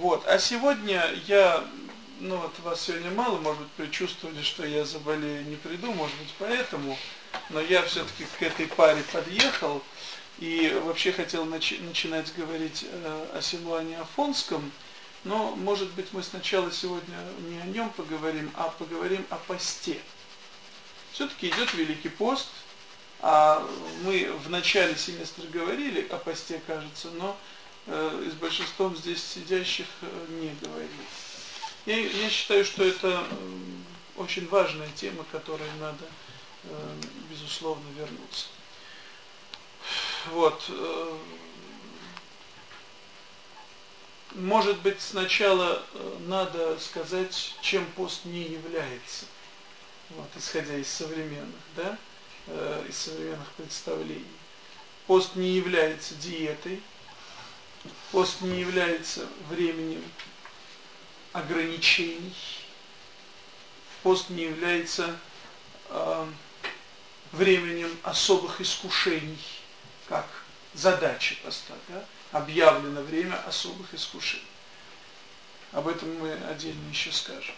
Вот. А сегодня я, ну вот вас сегодня мало, может быть, предчувствовали, что я заболею, не приду, может быть, поэтому, но я все-таки к этой паре подъехал и вообще хотел начи начинать говорить э, о Силуане Афонском, но, может быть, мы сначала сегодня не о нем поговорим, а поговорим о посте. Все-таки идет Великий пост, а мы в начале семестра говорили о посте, кажется, но э, с большинством здесь сидящих э, не говорили. Я, я считаю, что это очень важная тема, к которой надо, э, безусловно, вернуться. Вот. Может быть, сначала надо сказать, чем пост не является, вот, исходя из современных, да, из современных представлений. Пост не является диетой, пост не является временем ограничений, пост не является э, временем особых искушений, как задача поста, да? объявлено время особых искушений. Об этом мы отдельно еще скажем.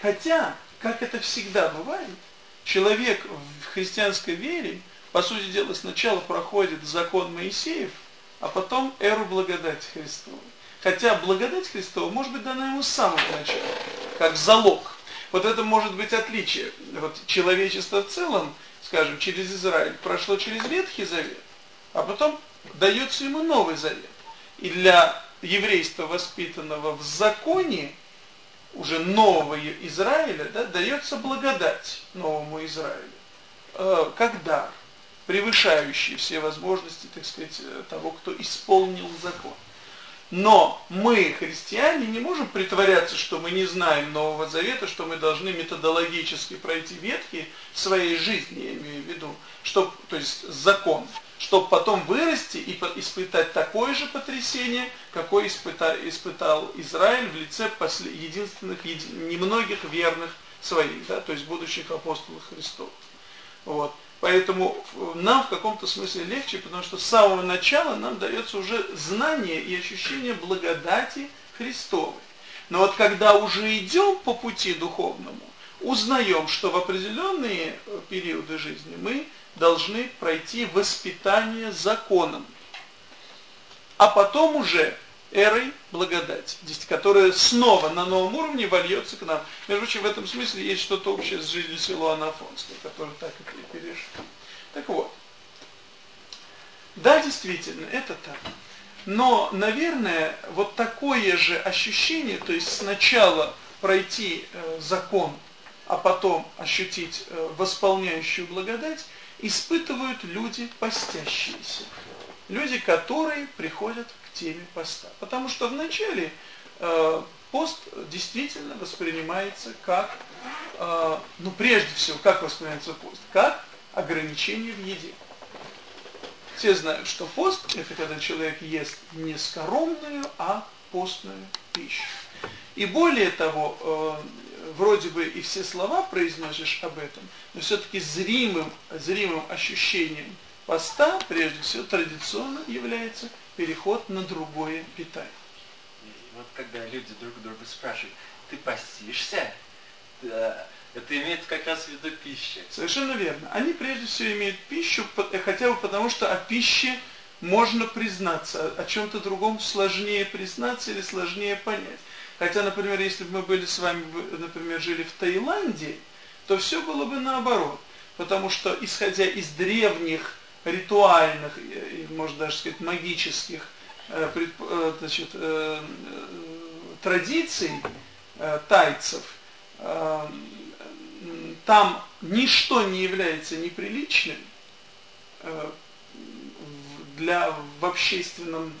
Хотя, как это всегда бывает, человек в христианской вере, по сути дела, сначала проходит закон Моисеев, а потом эру благодати Христовой. Хотя благодать Христова может быть дана ему с самого начала, как залог. Вот это может быть отличие. Вот человечество в целом, скажем, через Израиль прошло через Ветхий Завет, а потом дается ему Новый Завет. И для еврейства, воспитанного в законе, уже нового Израиля, да, дается благодать новому Израилю, э, как дар, превышающий все возможности, так сказать, того, кто исполнил закон. Но мы, христиане, не можем притворяться, что мы не знаем Нового Завета, что мы должны методологически пройти ветхие в своей жизни, я имею в виду, что, то есть закон, чтобы потом вырасти и испытать такое же потрясение, какое испытал, испытал Израиль в лице после, единственных, еди, немногих верных своих, да, то есть будущих апостолов Христов. Вот. Поэтому нам в каком-то смысле легче, потому что с самого начала нам дается уже знание и ощущение благодати Христовой. Но вот когда уже идем по пути духовному, узнаем, что в определенные э, периоды жизни мы должны пройти воспитание законом, а потом уже эрой благодати, которая снова на новом уровне вольется к нам. Между прочим, в этом смысле есть что-то общее с жизнью Силуана Афонского, который так и перешел. Так вот, да, действительно, это так. Но, наверное, вот такое же ощущение, то есть сначала пройти э, закон, а потом ощутить э, восполняющую благодать, испытывают люди постящиеся. Люди, которые приходят теме поста. Потому что вначале э, пост действительно воспринимается как, э, ну прежде всего, как воспринимается пост? Как ограничение в еде. Все знают, что пост – это когда человек ест не скоромную, а постную пищу. И более того, э, вроде бы и все слова произносишь об этом, но все-таки зримым, зримым ощущением поста, прежде всего, традиционно является переход на другое питание. вот когда люди друг друга спрашивают, ты постишься? Это имеет как раз в виду пищу. Совершенно верно. Они прежде всего имеют пищу, хотя бы потому, что о пище можно признаться, о чем-то другом сложнее признаться или сложнее понять. Хотя, например, если бы мы были с вами, например, жили в Таиланде, то все было бы наоборот. Потому что, исходя из древних ритуальных, можно даже сказать, магических э, э, значит, э, традиций тайцев, там ничто не является неприличным для в общественном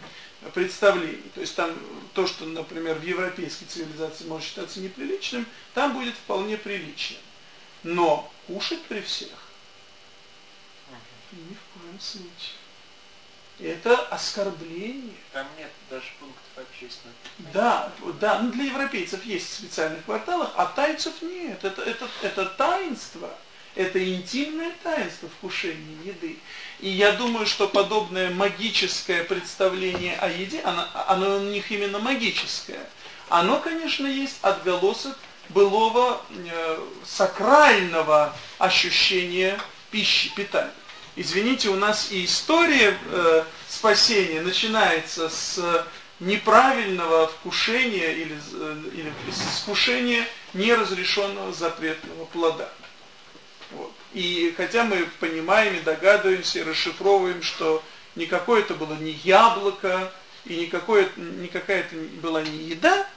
представлений. То есть там то, что, например, в европейской цивилизации может считаться неприличным, там будет вполне приличным. Но кушать при всех в случае. Это оскорбление. Там нет даже пунктов общественного. Да, да, ну для европейцев есть в специальных кварталах, а тайцев нет. Это, это, это таинство. Это интимное таинство вкушения еды. И я думаю, что подобное магическое представление о еде, оно, оно у них именно магическое. Оно, конечно, есть отголосок былого э, сакрального ощущения пищи, питания. Извините, у нас и история э, спасения начинается с неправильного вкушения или, э, или с вкушения неразрешенного запретного плода. Вот. И хотя мы понимаем и догадываемся, и расшифровываем, что никакое это было не яблоко, и никакое, никакая это была не еда,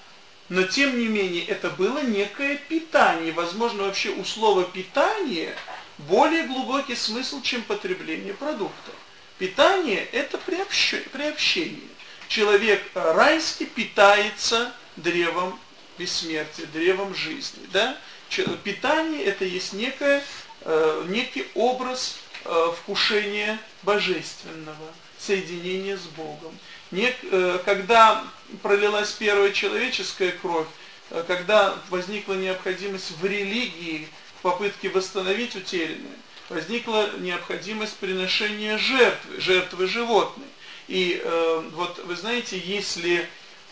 но тем не менее это было некое питание. Возможно, вообще у слова «питание» более глубокий смысл, чем потребление продуктов. Питание – это приобщение. Человек райский питается древом бессмертия, древом жизни. Да? Питание – это есть некое, э, некий образ э, вкушения божественного, соединения с Богом. Э, когда пролилась первая человеческая кровь, э, когда возникла необходимость в религии, в попытке восстановить утерянное, возникла необходимость приношения жертвы, жертвы животной. И э, вот вы знаете, если,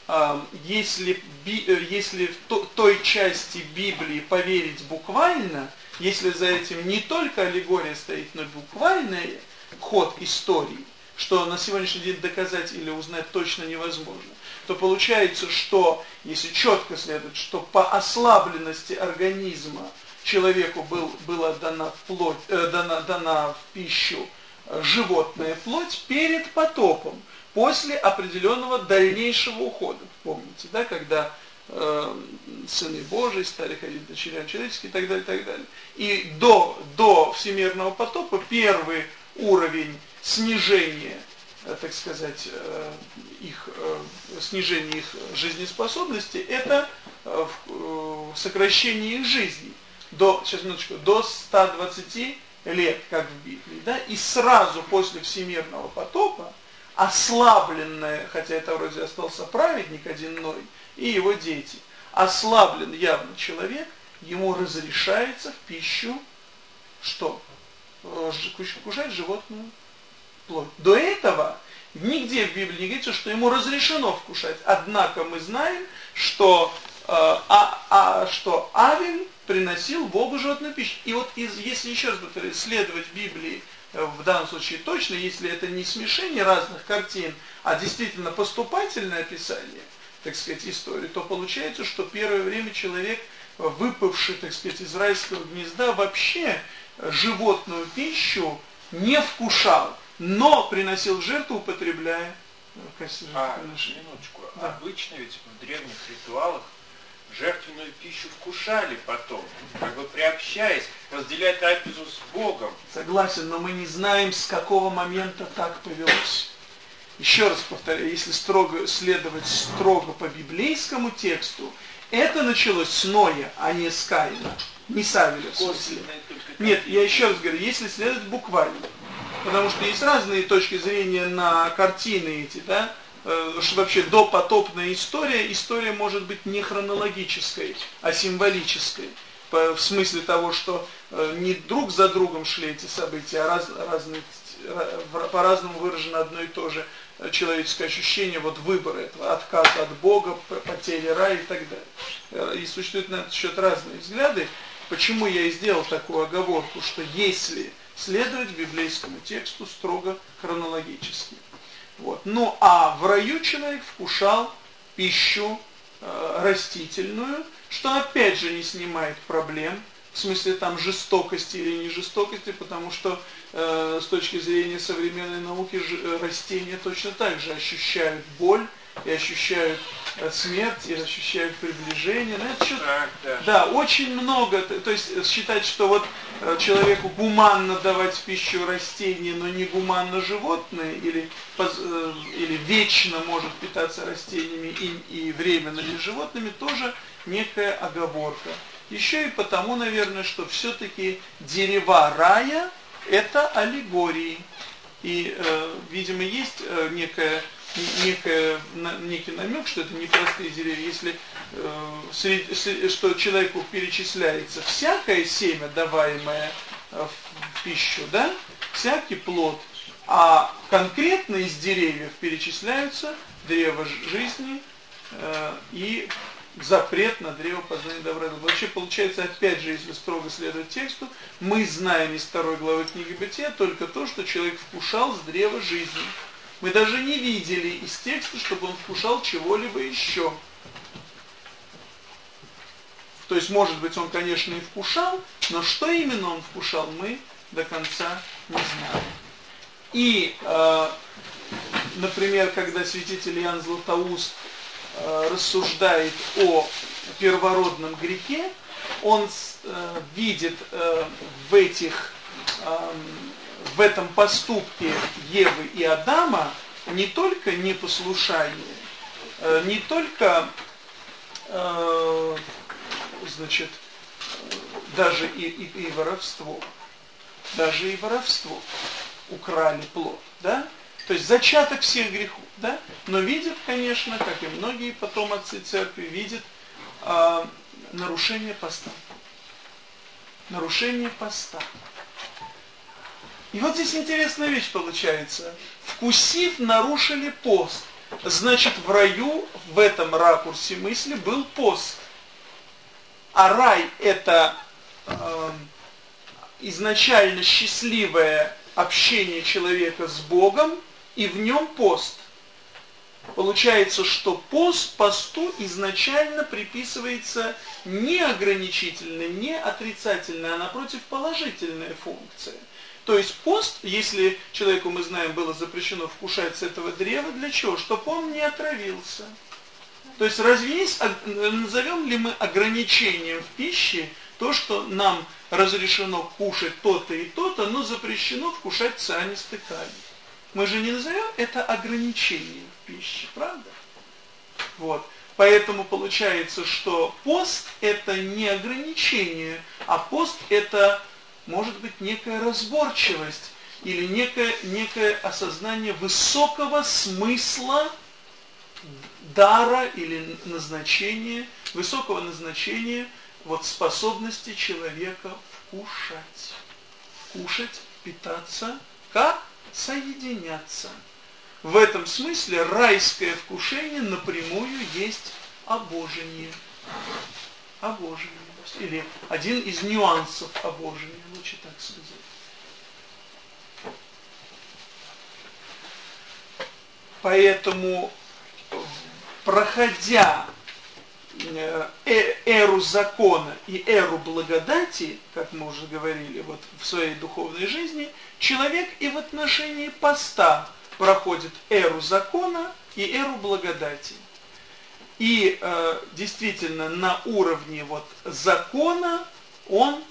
э, если, би, э, если в то, той части Библии поверить буквально, если за этим не только аллегория стоит, но и буквальный ход истории, что на сегодняшний день доказать или узнать точно невозможно, то получается, что, если четко следует, что по ослабленности организма человеку был, была дана, плоть, э, дана, дана в пищу э, животная плоть перед потопом, после определенного дальнейшего ухода. Помните, да, когда э, сыны Божии стали ходить дочерям человеческим и так далее, и так далее. И до, до всемирного потопа первый уровень снижение, э, так сказать, э, их, снижение их жизнеспособности, это сокращение их жизни до, сейчас минуточку, до 120 лет, как в Библии, да, и сразу после всемирного потопа ослабленная, хотя это вроде остался праведник один Ной, и его дети, ослаблен явно человек, ему разрешается в пищу что? Кушать животную плоть. До этого нигде в Библии не говорится, что ему разрешено вкушать. Однако мы знаем, что, э, а, а, что Авель приносил Богу животную пищу. И вот из, если еще раз повторю, следовать Библии, э, в данном случае точно, если это не смешение разных картин, а действительно поступательное описание, так сказать, истории, то получается, что первое время человек, выпавший, так сказать, из райского гнезда, вообще животную пищу не вкушал но приносил жертву, употребляя кости А, минуточку. Да. Обычно ведь в древних ритуалах жертвенную пищу вкушали потом, как бы приобщаясь, разделяя трапезу с Богом. Согласен, но мы не знаем, с какого момента так повелось. Еще раз повторяю, если строго следовать строго по библейскому тексту, это началось с Ноя, а не с Каина, не с Авеля. Нет, я еще раз говорю, если следовать буквально. Потому что есть разные точки зрения на картины эти, да, вообще допотопная история, история может быть не хронологической, а символической. в смысле того, что э, не друг за другом шли эти события, а раз, разные, по-разному выражено одно и то же э, человеческое ощущение, вот выбора этого, отказ от Бога, потери рая и так далее. И существуют на этот счет разные взгляды. Почему я и сделал такую оговорку, что если следовать библейскому тексту строго хронологически. Вот. Ну а в раю человек вкушал пищу э, растительную, что опять же не снимает проблем, в смысле там жестокости или не жестокости, потому что э, с точки зрения современной науки э, растения точно так же ощущают боль, и ощущают э, смерть, и ощущают приближение. Ну, это что да. да, очень много. То есть считать, что вот э, человеку гуманно давать пищу растения, но не гуманно животные, или, э, или вечно может питаться растениями и, и временно не животными, тоже некая оговорка. Еще и потому, наверное, что все-таки дерева рая – это аллегории. И, э, видимо, есть э, некая некое, некий намек, что это непростые деревья, если э, что человеку перечисляется всякое семя, даваемое э, в пищу, да? Всякий плод. А конкретно из деревьев перечисляются древо жизни э, и запрет на древо познания добра Вообще получается, опять же, если строго следовать тексту, мы знаем из второй главы книги Бытия только то, что человек вкушал с древа жизни. Мы даже не видели из текста, чтобы он вкушал чего-либо еще. То есть, может быть, он, конечно, и вкушал, но что именно он вкушал, мы до конца не знаем. И, э, например, когда святитель Ян Златоуст э, рассуждает о первородном грехе, он э, видит э, в этих э, в этом поступке Евы и Адама не только непослушание, э, не только э, значит, даже и, и, и воровство, даже и воровство украли плод, да? То есть зачаток всех грехов, да? Но видят, конечно, как и многие потом отцы церкви, видят э, нарушение поста. Нарушение поста. И вот здесь интересная вещь получается. Вкусив, нарушили пост. Значит, в раю, в этом ракурсе мысли, был пост. А рай это э, изначально счастливое общение человека с Богом, и в нем пост. Получается, что пост посту изначально приписывается не ограничительная, не отрицательная, а напротив положительная функция. То есть пост, если человеку, мы знаем, было запрещено вкушать с этого древа, для чего? Чтобы он не отравился. То есть разве есть, назовем ли мы ограничением в пище то, что нам разрешено кушать то-то и то-то, но запрещено вкушать цианистый калий? Мы же не назовем это ограничением в пище, правда? Вот. Поэтому получается, что пост это не ограничение, а пост это может быть некая разборчивость или некое, некое осознание высокого смысла дара или назначения, высокого назначения вот способности человека вкушать. Кушать, питаться, как соединяться. В этом смысле райское вкушение напрямую есть обожение. Обожение или один из нюансов обожения, лучше так сказать. Поэтому, проходя э, э, эру закона и эру благодати, как мы уже говорили вот в своей духовной жизни, человек и в отношении поста проходит эру закона и эру благодати. И э, действительно на уровне вот закона он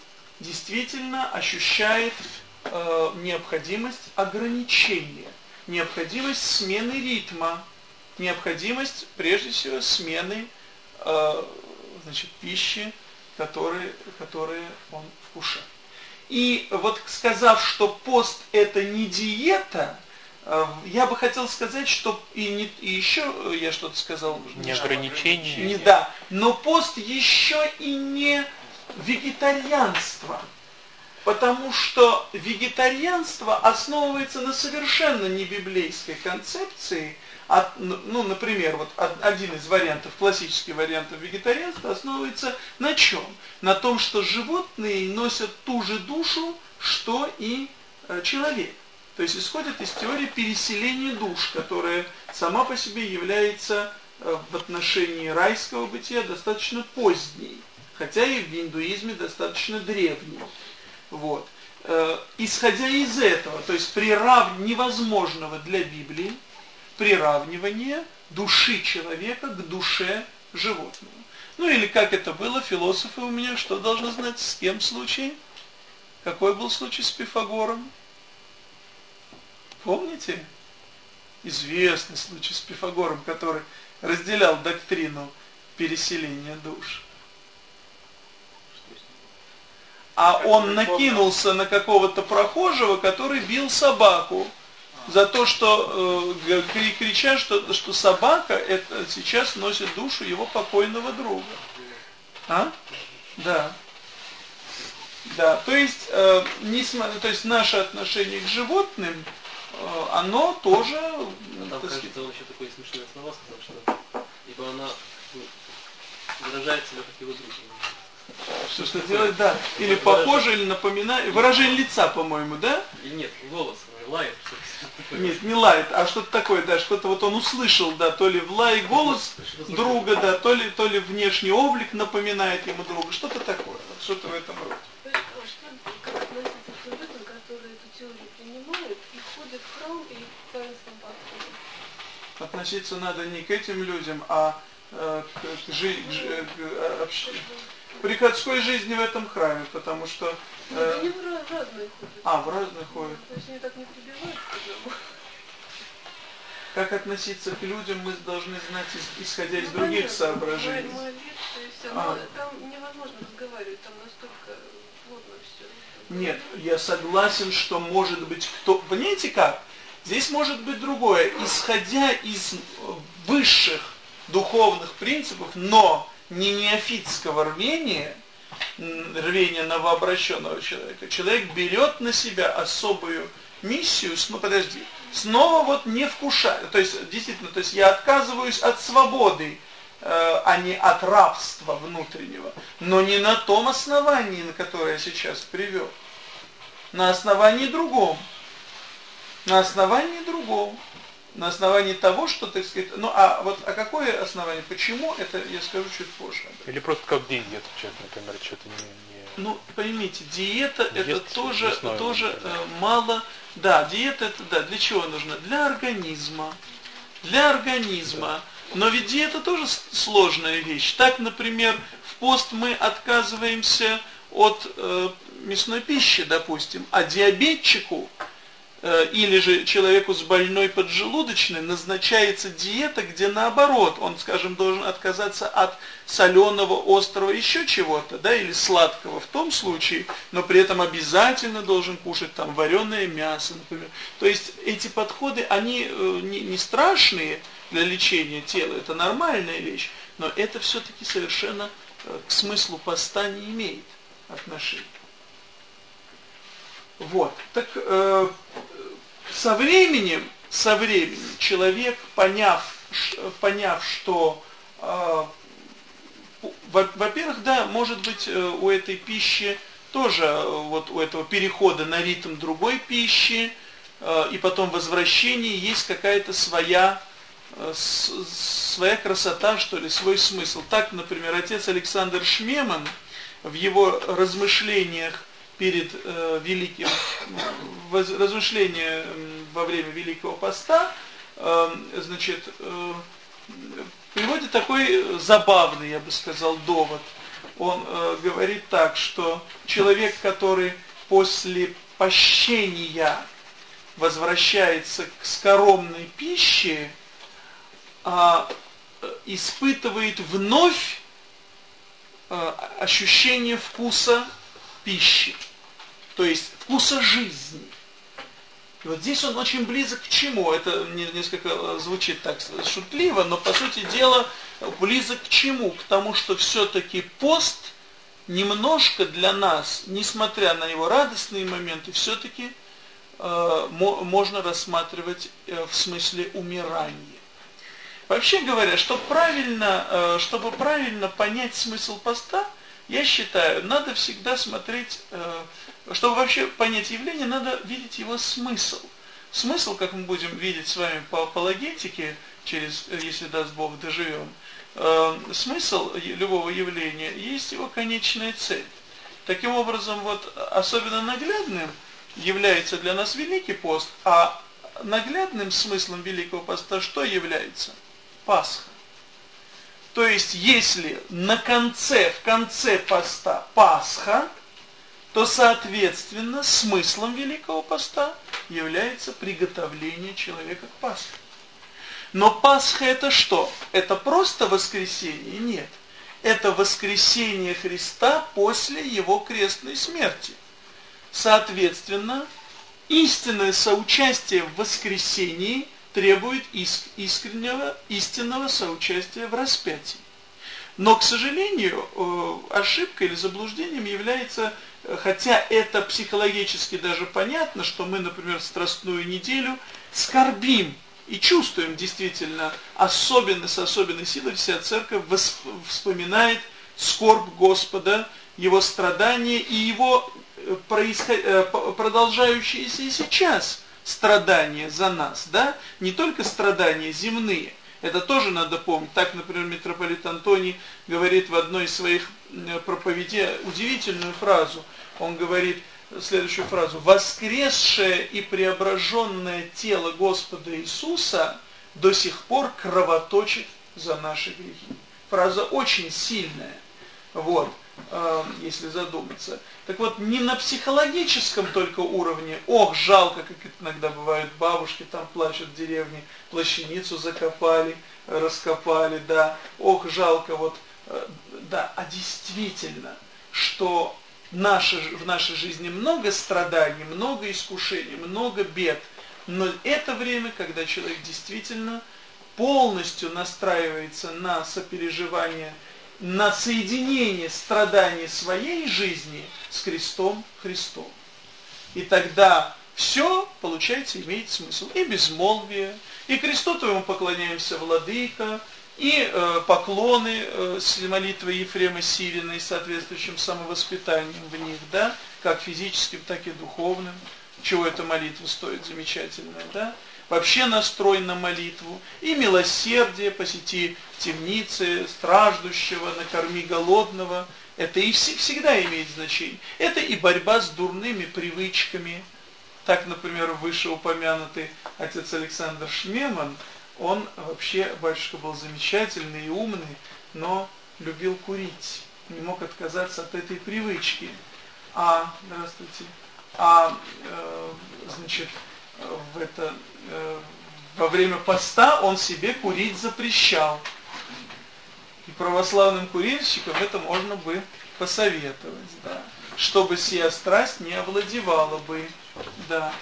действительно ощущает э, необходимость ограничения, необходимость смены ритма, необходимость прежде всего смены э, значит, пищи, которые, которые он вкушает. И вот сказав, что пост это не диета, Э, я бы хотел сказать, что и, не, и еще я что-то сказал. Не ограничение. Не да, но пост еще и не вегетарианство. Потому что вегетарианство основывается на совершенно не библейской концепции. От, ну, например, вот один из вариантов, классический вариант вегетарианства основывается на чем? На том, что животные носят ту же душу, что и э, человек. То есть исходит из теории переселения душ, которая сама по себе является э, в отношении райского бытия достаточно поздней, хотя и в индуизме достаточно древней. Вот. Э, исходя из этого, то есть прирав... невозможного для Библии приравнивания души человека к душе животного. Ну или как это было, философы у меня что должны знать, с кем случай? Какой был случай с Пифагором? Помните? Известный случай с Пифагором, который разделял доктрину переселения душ. А он накинулся на какого-то прохожего, который бил собаку за то, что э, крича, что, что собака это сейчас носит душу его покойного друга. А? Да. Да, то есть, э, несмотря, то есть наше отношение к животным, э, оно тоже... Ну, там, кажется, он еще такое смешное слова сказал, что ибо она ну, выражает себя как его друг. Что что делать, да. Или похоже, или напоминает. Выражение лица, по-моему, да? Или нет, голос лает. Нет, не лает, а что-то такое, да, что-то вот он услышал, да, то ли в лае голос друга, да, то ли, то ли внешний облик напоминает ему друга, что-то такое, что-то в этом роде. Относиться надо не к этим людям, а э, к, жи, к, к, общ... приходской жизни в этом храме, потому что Э, они в разные ходят. А, в разные ходят. То есть они так не прибивают Как относиться к людям, мы должны знать, исходя из ну, других понятно. соображений. Молиться и все. А. Но там невозможно разговаривать, там настолько плотно все. Нет, я согласен, что может быть кто... Понимаете как? Здесь может быть другое. Исходя из высших духовных принципов, но не неофитского рвения – рвение новообращенного человека. Человек берет на себя особую миссию, ну подожди, снова вот не вкушая, то есть действительно, то есть я отказываюсь от свободы, э, а не от рабства внутреннего, но не на том основании, на которое я сейчас привел, на основании другом, на основании другом на основании того, что, так сказать, ну а вот а какое основание, почему, это я скажу чуть позже. Или просто как диета, человек, например, что-то не, не... Ну, поймите, диета Диет это тоже, тоже э, мало, да, диета это, да, для чего нужна? Для организма, для организма. Да. Но ведь диета тоже сложная вещь. Так, например, в пост мы отказываемся от э, мясной пищи, допустим, а диабетчику или же человеку с больной поджелудочной назначается диета, где наоборот, он, скажем, должен отказаться от соленого, острого, еще чего-то, да, или сладкого в том случае, но при этом обязательно должен кушать там вареное мясо, например. То есть эти подходы, они э, не, не страшные для лечения тела, это нормальная вещь, но это все-таки совершенно э, к смыслу поста не имеет отношения. Вот. Так э, со временем, со временем человек, поняв, поняв что, э, во-первых, да, может быть, э, у этой пищи тоже, э, вот у этого перехода на ритм другой пищи, э, и потом возвращение есть какая-то своя э, своя красота, что ли, свой смысл. Так, например, отец Александр Шмеман в его размышлениях перед э, великим воз, размышления во время Великого Поста, э, значит, э, приводит такой забавный, я бы сказал, довод. Он э, говорит так, что человек, который после пощения возвращается к скоромной пище, а, э, испытывает вновь э, ощущение вкуса пищи то есть вкуса жизни. И вот здесь он очень близок к чему? Это несколько э, звучит так шутливо, но по сути дела близок к чему? К тому, что все-таки пост немножко для нас, несмотря на его радостные моменты, все-таки э, можно рассматривать э, в смысле умирания. Вообще говоря, чтобы правильно, э, чтобы правильно понять смысл поста, я считаю, надо всегда смотреть э, чтобы вообще понять явление, надо видеть его смысл. Смысл, как мы будем видеть с вами по апологетике, через, если даст Бог доживем, э, смысл любого явления есть его конечная цель. Таким образом, вот особенно наглядным является для нас Великий пост, а наглядным смыслом Великого поста что является? Пасха. То есть, если на конце, в конце поста Пасха, то, соответственно, смыслом Великого Поста является приготовление человека к Пасхе. Но Пасха это что? Это просто воскресение? Нет. Это воскресение Христа после Его крестной смерти. Соответственно, истинное соучастие в воскресении требует искреннего, истинного соучастия в распятии. Но, к сожалению, э, ошибкой или заблуждением является, хотя это психологически даже понятно, что мы, например, страстную неделю скорбим и чувствуем действительно особенно, с особенной силой вся церковь вспоминает скорбь Господа, его страдания и его э, продолжающиеся и сейчас страдания за нас, да, не только страдания земные, это тоже надо помнить. Так, например, митрополит Антоний говорит в одной из своих проповедей удивительную фразу. Он говорит следующую фразу. «Воскресшее и преображенное тело Господа Иисуса до сих пор кровоточит за наши грехи». Фраза очень сильная. Вот. Э, если задуматься. Так вот, не на психологическом только уровне, ох, жалко, как это иногда бывает, бабушки там плачут в деревне, плащаницу закопали, раскопали, да, ох, жалко, вот, э, да, а действительно, что наше, в нашей жизни много страданий, много искушений, много бед, но это время, когда человек действительно полностью настраивается на сопереживание на соединение страданий своей жизни с Христом Христом. И тогда все, получается, имеет смысл. И безмолвие, и кресту твоему поклоняемся, Владыка, и э, поклоны э, с молитвой Ефрема Сирина и соответствующим самовоспитанием в них, да, как физическим, так и духовным. Чего эта молитва стоит замечательная, да? вообще настрой на молитву, и милосердие, посети темницы страждущего, накорми голодного, это и всегда имеет значение. Это и борьба с дурными привычками. Так, например, вышеупомянутый отец Александр Шмеман, он вообще, батюшка был замечательный и умный, но любил курить, не мог отказаться от этой привычки. А, здравствуйте, а, э, значит, в это, э, во время поста он себе курить запрещал. И православным курильщикам это можно бы посоветовать, да, чтобы сия страсть не овладевала бы, да.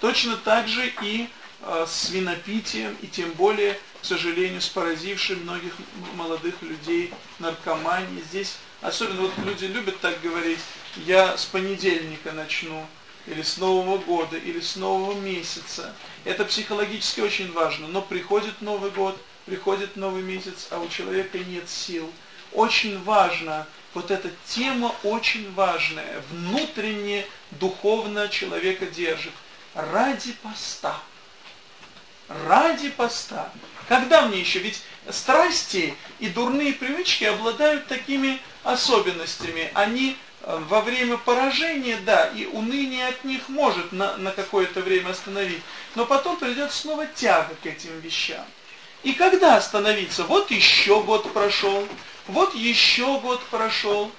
Точно так же и с винопитием, и тем более, к сожалению, с поразившим многих молодых людей наркоманией. Здесь, особенно вот люди любят так говорить, я с понедельника начну или с Нового года, или с Нового месяца. Это психологически очень важно. Но приходит Новый год, приходит новый месяц, а у человека нет сил. Очень важно, вот эта тема очень важная, внутренне, духовно человека держит. Ради поста. Ради поста. Когда мне еще? Ведь страсти и дурные привычки обладают такими особенностями. Они Э, во время поражения, да, и уныние от них может на, на какое-то время остановить, но потом придет снова тяга к этим вещам. И когда остановиться? Вот еще год прошел, вот еще год прошел,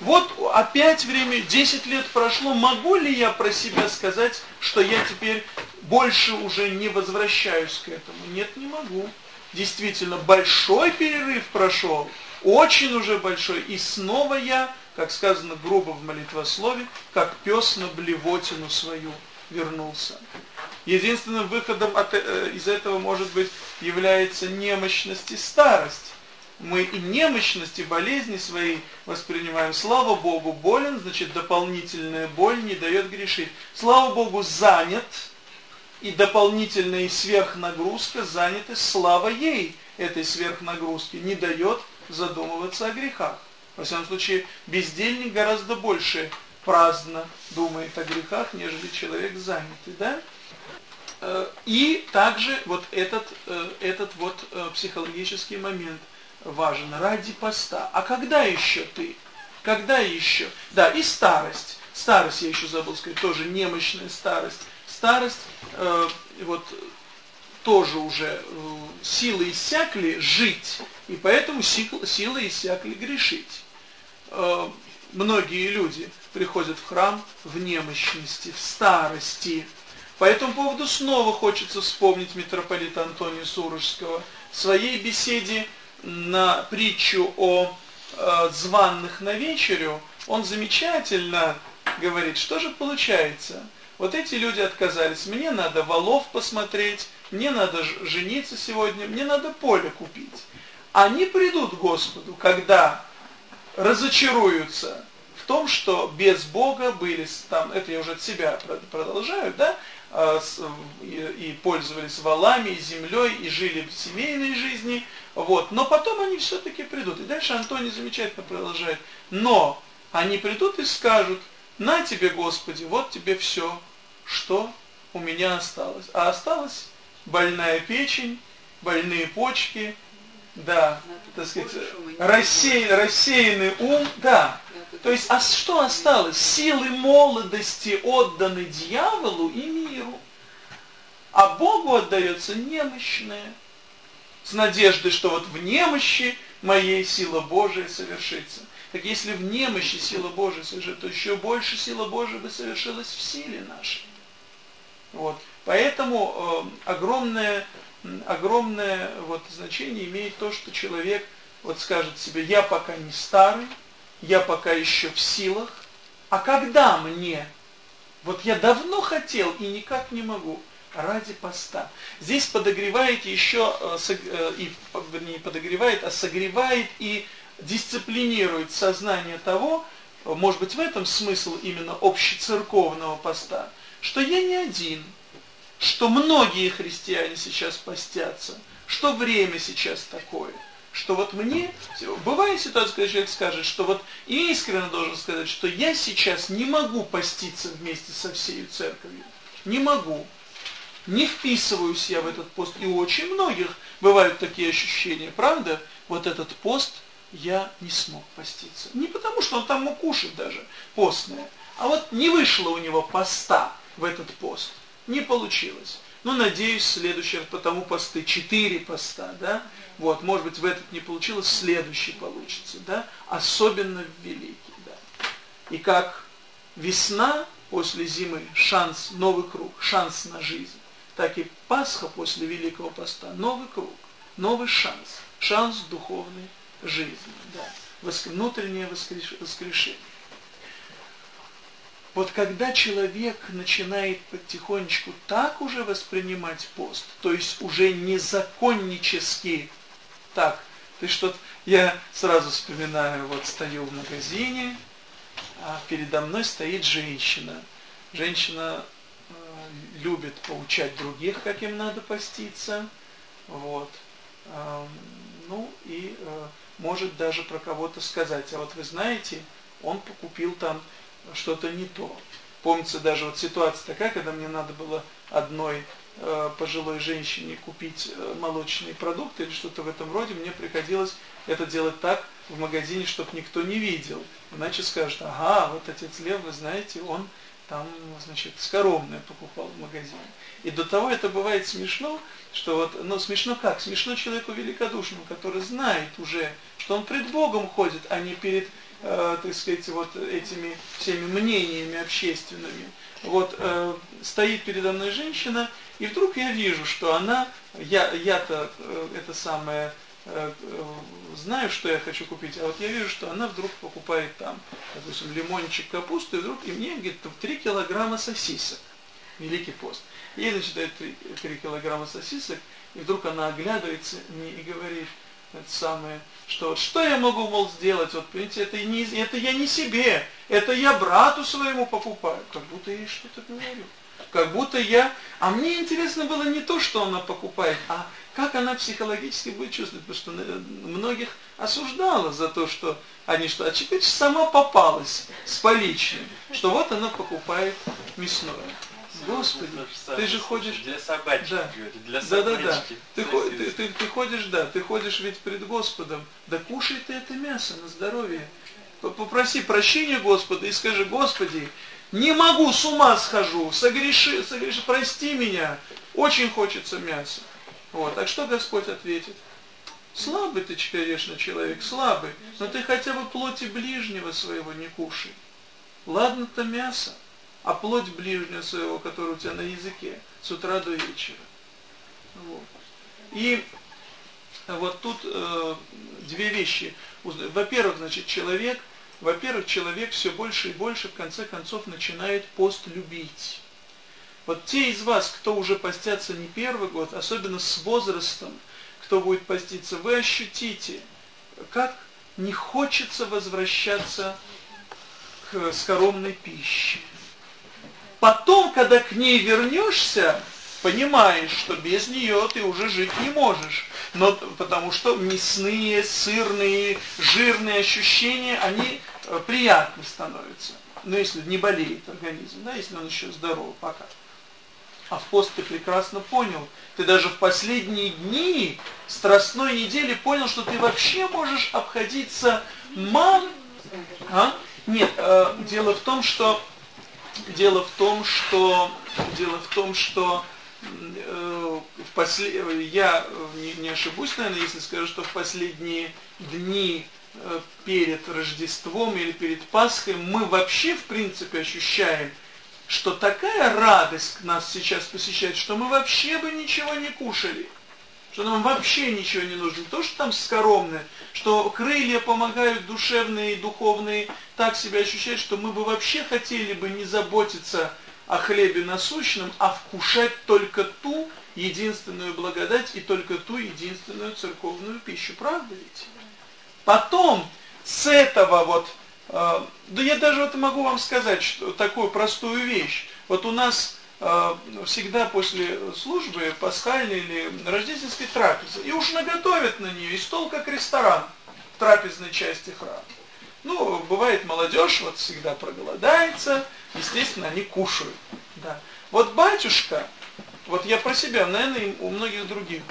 вот опять время, 10 лет прошло, могу ли я про себя сказать, что я теперь больше уже не возвращаюсь к этому? Нет, не могу. Действительно, большой перерыв прошел, очень уже большой, и снова я как сказано грубо в молитвослове, как пес на блевотину свою вернулся. Единственным выходом от, э, из этого, может быть, является немощность и старость. Мы и немощность, и болезни свои воспринимаем. Слава Богу, болен, значит, дополнительная боль не дает грешить. Слава Богу, занят, и дополнительная сверхнагрузка заняты, слава ей этой сверхнагрузки, не дает задумываться о грехах. Во всяком случае, бездельник гораздо больше праздно думает о грехах, нежели человек занятый, да? Э, и также вот этот, э, этот вот э, психологический момент важен. Ради поста. А когда еще ты? Когда еще? Да, и старость. Старость, я еще забыл сказать, тоже немощная старость. Старость, вот тоже уже силы иссякли жить, и поэтому силы иссякли грешить. Э, многие люди приходят в храм в немощности, в старости. По этому поводу снова хочется вспомнить митрополита Антония Сурожского в своей беседе на притчу о э, званных на вечерю. Он замечательно говорит, что же получается. Вот эти люди отказались, мне надо валов посмотреть, мне надо жениться сегодня, мне надо поле купить. они придут к Господу, когда разочаруются в том, что без Бога были, там, это я уже от себя продолжаю, да, а, и пользовались валами, и землей, и жили в семейной жизни, вот, но потом они все-таки придут. И дальше Антоний замечательно продолжает. Но они придут и скажут, на тебе, Господи, вот тебе все, что у меня осталось. А осталась больная печень, больные почки, да, так сказать, рассеян, рассеянный ум, да. То есть, а что осталось? Силы молодости отданы дьяволу и миру. А Богу отдается немощное. С надеждой, что вот в немощи моей сила Божия совершится. Так если в немощи сила Божия совершится, то еще больше сила Божия бы совершилась в силе нашей. Вот. Поэтому э, огромное, огромное вот, значение имеет то, что человек вот скажет себе, я пока не старый, я пока еще в силах, а когда мне? Вот я давно хотел и никак не могу ради поста. Здесь подогревает еще, э, э, и, не подогревает, а согревает и дисциплинирует сознание того, может быть в этом смысл именно общецерковного поста, что я не один, что многие христиане сейчас постятся, что время сейчас такое, что вот мне, бывает ситуация, когда человек скажет, что вот искренне должен сказать, что я сейчас не могу поститься вместе со всей церковью, не могу, не вписываюсь я в этот пост, и у очень многих бывают такие ощущения, правда, вот этот пост я не смог поститься. Не потому, что он там мог кушать даже постное, а вот не вышло у него поста в этот пост. Не получилось. Ну, надеюсь, следующий потому посты, четыре поста, да, вот, может быть, в этот не получилось, следующий получится, да, особенно великий, да. И как весна после зимы, шанс, новый круг, шанс на жизнь, так и Пасха после Великого Поста, новый круг, новый шанс, шанс духовной жизни, да, внутреннее воскрешение. Вот когда человек начинает потихонечку так уже воспринимать пост, то есть уже не законнически, так, ты что я сразу вспоминаю, вот стою в магазине, а передо мной стоит женщина. Женщина э, любит поучать других, как им надо поститься, вот, э, ну и э, может даже про кого-то сказать, а вот вы знаете, он покупил там что-то не то. Помнится даже вот ситуация такая, когда мне надо было одной э, пожилой женщине купить э, молочные продукты или что-то в этом роде, мне приходилось это делать так в магазине, чтобы никто не видел. Иначе скажут, ага, вот отец Лев, вы знаете, он там, значит, скоромное покупал в магазине. И до того это бывает смешно, что вот, ну смешно как? Смешно человеку великодушному, который знает уже, что он пред Богом ходит, а не перед так сказать, вот этими всеми мнениями общественными. Вот э, стоит передо мной женщина, и вдруг я вижу, что она, я, я-то э, это самое, э, э, знаю, что я хочу купить, а вот я вижу, что она вдруг покупает там, допустим, лимончик капусты, и вдруг и мне где-то 3 килограмма сосисок. Великий пост. Ей, значит, 3, 3 килограмма сосисок, и вдруг она оглядывается и говорит, это самое, что что я могу, мол, сделать, вот, понимаете, это, не, это я не себе, это я брату своему покупаю, как будто я что-то говорю, как будто я, а мне интересно было не то, что она покупает, а как она психологически будет чувствовать, потому что э, многих осуждала за то, что они что, а теперь сама попалась с поличным, что вот она покупает мясное. Господи, ты же ходишь... Для собачки, да. для да, да, да. Ты, ты, ты, ты ходишь, да, ты ходишь ведь пред Господом. Да кушай ты это мясо на здоровье. Попроси прощения Господа и скажи, Господи, не могу, с ума схожу, согреши, согреши, прости меня, очень хочется мяса. Вот, а что Господь ответит? Слабый ты, конечно, человек, слабый, но ты хотя бы плоти ближнего своего не кушай. Ладно-то мясо, а плоть ближнего своего, который у тебя на языке, с утра до вечера. Вот. И вот тут э, две вещи. Во-первых, значит, человек, во-первых, человек все больше и больше в конце концов начинает пост любить. Вот те из вас, кто уже постятся не первый год, особенно с возрастом, кто будет поститься, вы ощутите, как не хочется возвращаться к скоромной пище. Потом, когда к ней вернешься, понимаешь, что без нее ты уже жить не можешь. Но потому что мясные, сырные, жирные ощущения, они э, приятны становятся. Но если не болеет организм, да, если он еще здоров пока. А в пост ты прекрасно понял. Ты даже в последние дни страстной недели понял, что ты вообще можешь обходиться мал... А? Нет, э, дело в том, что дело в том, что дело в том, что э, в послед... я не, не ошибусь, наверное, если скажу, что в последние дни э, перед Рождеством или перед Пасхой мы вообще в принципе ощущаем что такая радость нас сейчас посещает, что мы вообще бы ничего не кушали, что нам вообще ничего не нужно. То, что там скоромное, что крылья помогают душевные и духовные так себя ощущать, что мы бы вообще хотели бы не заботиться о хлебе насущном, а вкушать только ту единственную благодать и только ту единственную церковную пищу. Правда ведь? Потом с этого вот а, да я даже вот могу вам сказать что, такую простую вещь. Вот у нас э, всегда после службы пасхальной или рождественской трапезы, и уж наготовят на нее, и стол как ресторан в трапезной части храма. Ну, бывает молодежь, вот всегда проголодается, естественно, они кушают. Да. Вот батюшка, вот я про себя, наверное, у многих других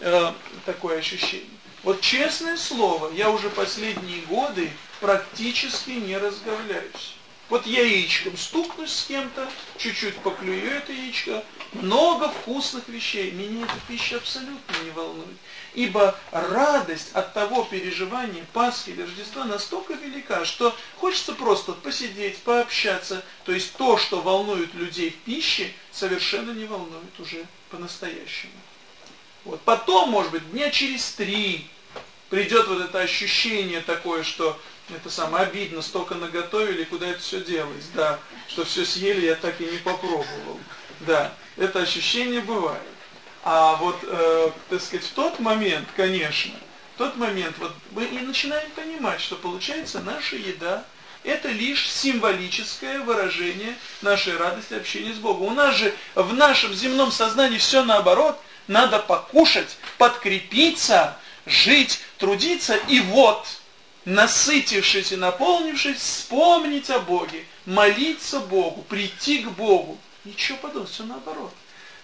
э, такое ощущение. Вот честное слово, я уже последние годы практически не разговляюсь. Вот яичком стукнусь с кем-то, чуть-чуть поклюю это яичко, много вкусных вещей. Меня эта пища абсолютно не волнует. Ибо радость от того переживания Пасхи или Рождества настолько велика, что хочется просто посидеть, пообщаться. То есть то, что волнует людей в пище, совершенно не волнует уже по-настоящему. Вот потом, может быть, дня через три придет вот это ощущение такое, что это самое обидно, столько наготовили, куда это все делось, да, что все съели, я так и не попробовал, да, это ощущение бывает. А вот, э, так сказать, в тот момент, конечно, в тот момент вот мы и начинаем понимать, что получается наша еда это лишь символическое выражение нашей радости общения с Богом. У нас же в нашем земном сознании все наоборот. Надо покушать, подкрепиться, жить, трудиться, и вот – насытившись и наполнившись, вспомнить о Боге, молиться Богу, прийти к Богу. Ничего подобного, все наоборот.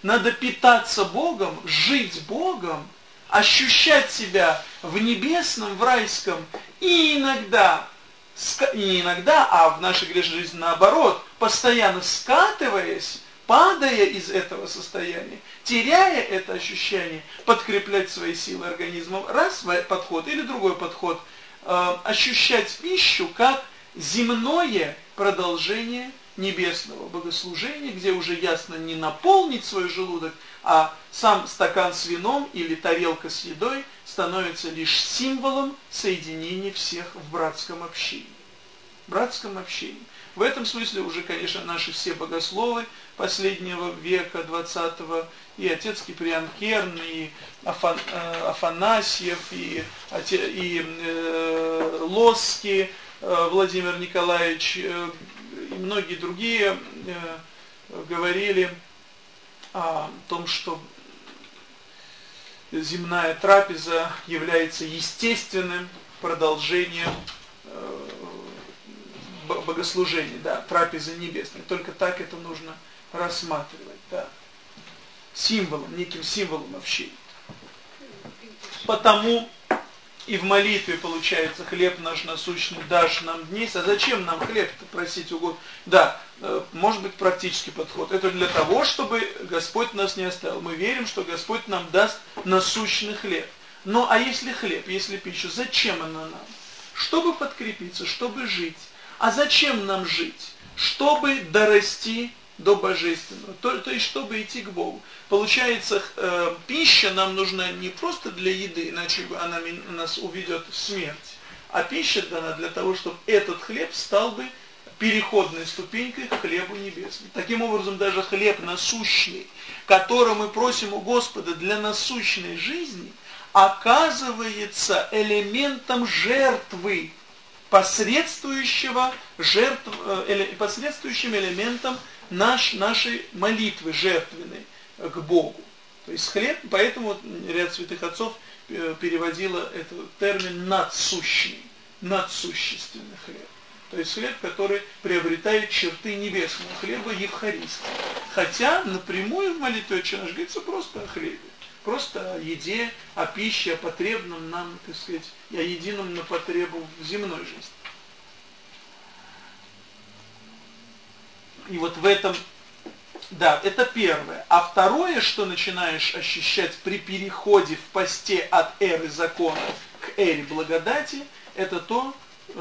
Надо питаться Богом, жить Богом, ощущать себя в небесном, в райском, и иногда, не иногда, а в нашей грешной жизни наоборот, постоянно скатываясь, падая из этого состояния, теряя это ощущение, подкреплять свои силы организмом, раз подход или другой подход – э, ощущать пищу как земное продолжение небесного богослужения, где уже ясно не наполнить свой желудок, а сам стакан с вином или тарелка с едой становится лишь символом соединения всех в братском общении. братском общении. В этом смысле уже, конечно, наши все богословы последнего века, 20 и отец Киприан Керн, и Афан, э, Афанасьев, и, и э, Лоски, э, Владимир Николаевич, э, и многие другие э, говорили о том, что земная трапеза является естественным продолжением богослужения, да, трапезы небесной. Только так это нужно рассматривать, да. Символом, неким символом общения. Потому и в молитве получается хлеб наш насущный дашь нам днесь. А зачем нам хлеб-то просить угод? Да, э, может быть практический подход. Это для того, чтобы Господь нас не оставил. Мы верим, что Господь нам даст насущный хлеб. Но а если хлеб, если пища, зачем она нам? Чтобы подкрепиться, чтобы жить. А зачем нам жить? Чтобы дорасти до божественного, то, то есть чтобы идти к Богу. Получается, э, пища нам нужна не просто для еды, иначе она нас уведет в смерть, а пища дана для того, чтобы этот хлеб стал бы переходной ступенькой к хлебу небесному. Таким образом, даже хлеб насущный, который мы просим у Господа для насущной жизни, оказывается элементом жертвы, посредствующего жертв, э, посредствующим элементом наш, нашей молитвы жертвенной к Богу. То есть хлеб, поэтому ряд святых отцов э, переводила этот термин надсущий, надсущественный хлеб. То есть хлеб, который приобретает черты небесного хлеба Евхаристии. Хотя напрямую в молитве Отче наш говорится просто о хлебе. Просто еде, о пище, о потребном нам, так сказать, и о едином на потребу в земной жизни. И вот в этом, да, это первое. А второе, что начинаешь ощущать при переходе в посте от эры закона к эре благодати, это то,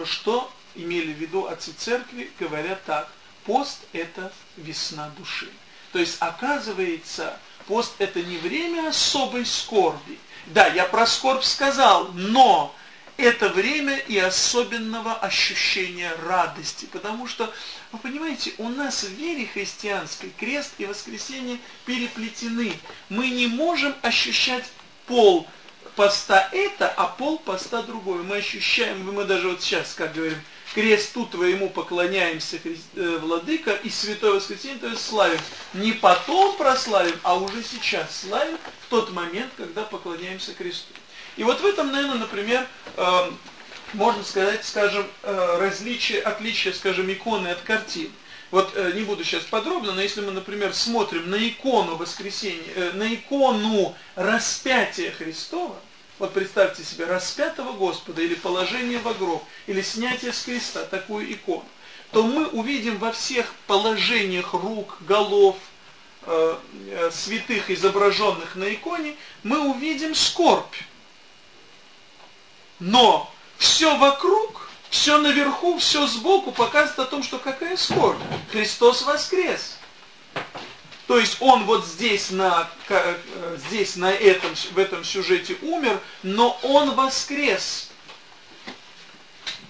что имели в виду отцы церкви, говорят так, пост это весна души. То есть оказывается, пост это не время особой скорби. Да, я про скорбь сказал, но это время и особенного ощущения радости. Потому что, вы понимаете, у нас в вере христианской крест и воскресенье переплетены. Мы не можем ощущать пол поста это, а пол поста другое. Мы ощущаем, мы даже вот сейчас, как говорим, кресту твоему поклоняемся, э, Владыка, и Святое Воскресенье, то славим. Не потом прославим, а уже сейчас славим в тот момент, когда поклоняемся кресту. И вот в этом, наверное, например, э, можно сказать, скажем, э, различие, отличие, скажем, иконы от картин. Вот не буду сейчас подробно, но если мы, например, смотрим на икону воскресения, на икону распятия Христова, вот представьте себе распятого Господа или положение во гроб, или снятие с креста, такую икону, то мы увидим во всех положениях рук, голов, э, э, святых, изображенных на иконе, мы увидим скорбь. Но все вокруг, все наверху, все сбоку показывает о том, что какая скорбь. Христос воскрес. То есть он вот здесь на, э, здесь на этом, в этом сюжете умер, но он воскрес.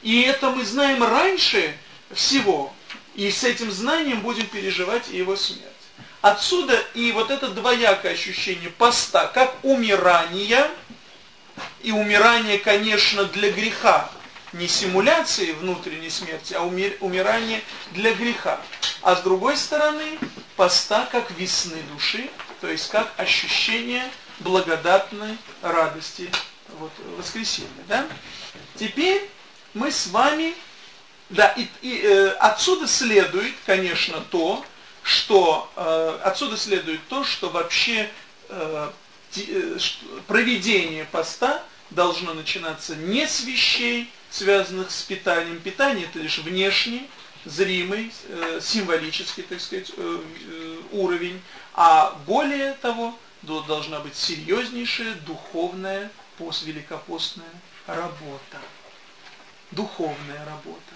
И это мы знаем раньше всего. И с этим знанием будем переживать его смерть. Отсюда и вот это двоякое ощущение поста, как умирание, и умирание, конечно, для греха, не симуляции внутренней смерти, а умирание для греха. А с другой стороны, поста как весны души, то есть как ощущение благодатной радости вот, воскресенья. Да? Теперь мы с вами, да, и, и э, отсюда следует, конечно, то, что э, отсюда следует то, что вообще э, э, проведение поста должно начинаться не с вещей, связанных с питанием. Питание это лишь внешний, зримый, э, символический, так сказать, э, э, уровень, а более того, должна быть серьезнейшая духовная поствеликопостная работа. Духовная работа.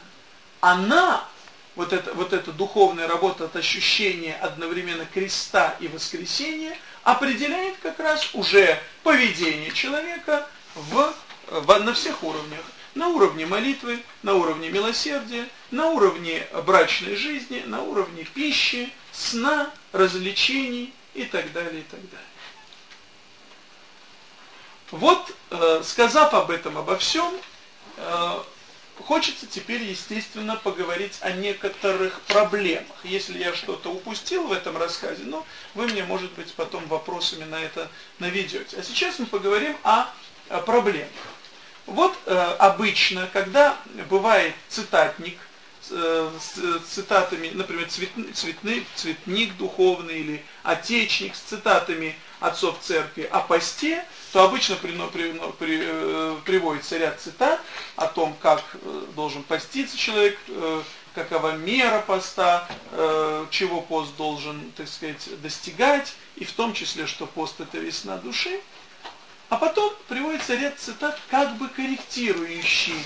Она, вот эта, вот эта духовная работа от ощущения одновременно креста и воскресения, определяет как раз уже поведение человека в, в, на всех уровнях на уровне молитвы, на уровне милосердия, на уровне брачной жизни, на уровне пищи, сна, развлечений и так далее, и так далее. Вот, э, сказав об этом, обо всем, э, хочется теперь, естественно, поговорить о некоторых проблемах. Если я что-то упустил в этом рассказе, ну, вы мне, может быть, потом вопросами на это наведете. А сейчас мы поговорим о, о проблемах. Вот э, обычно, когда бывает цитатник э, с цитатами, например, цветны, цветны, цветник духовный или отечник с цитатами отцов церкви о посте, то обычно при, при, при, э, приводится ряд цитат о том, как э, должен поститься человек, э, какова мера поста, э, чего пост должен, так сказать, достигать, и в том числе, что пост это весна души. А потом приводится ряд цитат, как бы корректирующий,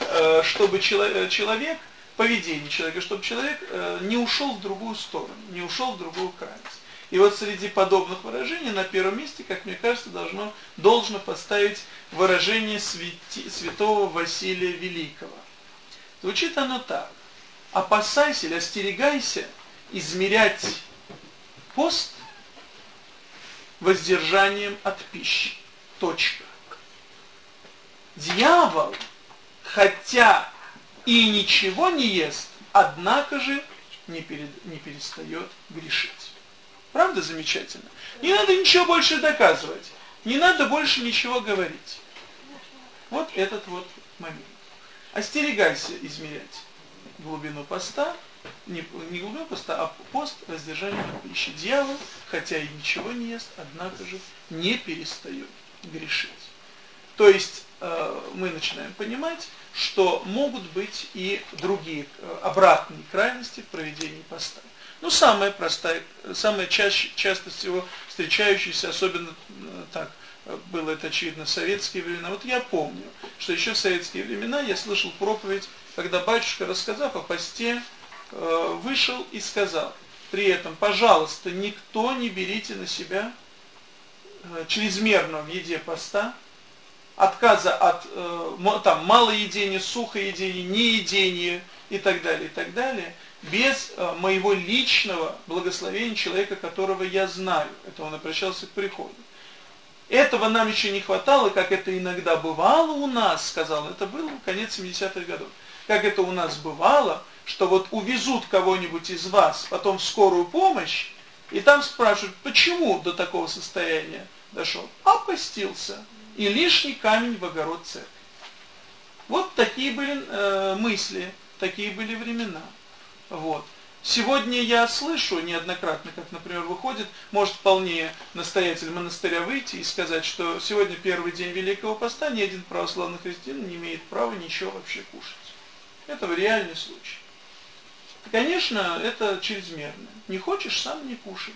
э, чтобы э, человек, поведение человека, чтобы человек э, не ушел в другую сторону, не ушел в другую крайность. И вот среди подобных выражений на первом месте, как мне кажется, должно, должно поставить выражение святи, святого Василия Великого. Звучит оно так. Опасайся или остерегайся измерять пост воздержанием от пищи. Точка. Дьявол, хотя и ничего не ест, однако же не, перед, не перестает грешить. Правда замечательно? Не надо ничего больше доказывать. Не надо больше ничего говорить. Вот этот вот момент. Остерегайся измерять глубину поста, не, не глубину поста, а пост воздержания от пищи. Дьявол, хотя и ничего не ест, однако же не перестает грешить. То есть э, мы начинаем понимать, что могут быть и другие э, обратные крайности в проведении поста. Ну, самая простая, самая чаще, часто всего встречающаяся, особенно э, так, было это очевидно в советские времена. Вот я помню, что еще в советские времена я слышал проповедь, когда батюшка, рассказав о посте, вышел и сказал, при этом, пожалуйста, никто не берите на себя э, чрезмерно в еде поста, отказа от э, там, малоедения, сухоедения, неедения и так далее, и так далее, без моего личного благословения человека, которого я знаю. Это он обращался к приходу. Этого нам еще не хватало, как это иногда бывало у нас, сказал, это было конец 70-х годов. Как это у нас бывало, что вот увезут кого-нибудь из вас, потом в скорую помощь, и там спрашивают, почему до такого состояния дошел? Опустился. И лишний камень в огород церкви. Вот такие были э, мысли, такие были времена. Вот. Сегодня я слышу неоднократно, как, например, выходит, может вполне настоятель монастыря выйти и сказать, что сегодня первый день Великого Поста, ни один православный христианин не имеет права ничего вообще кушать. Это в реальный случай. Конечно, это чрезмерно. Не хочешь, сам не кушай.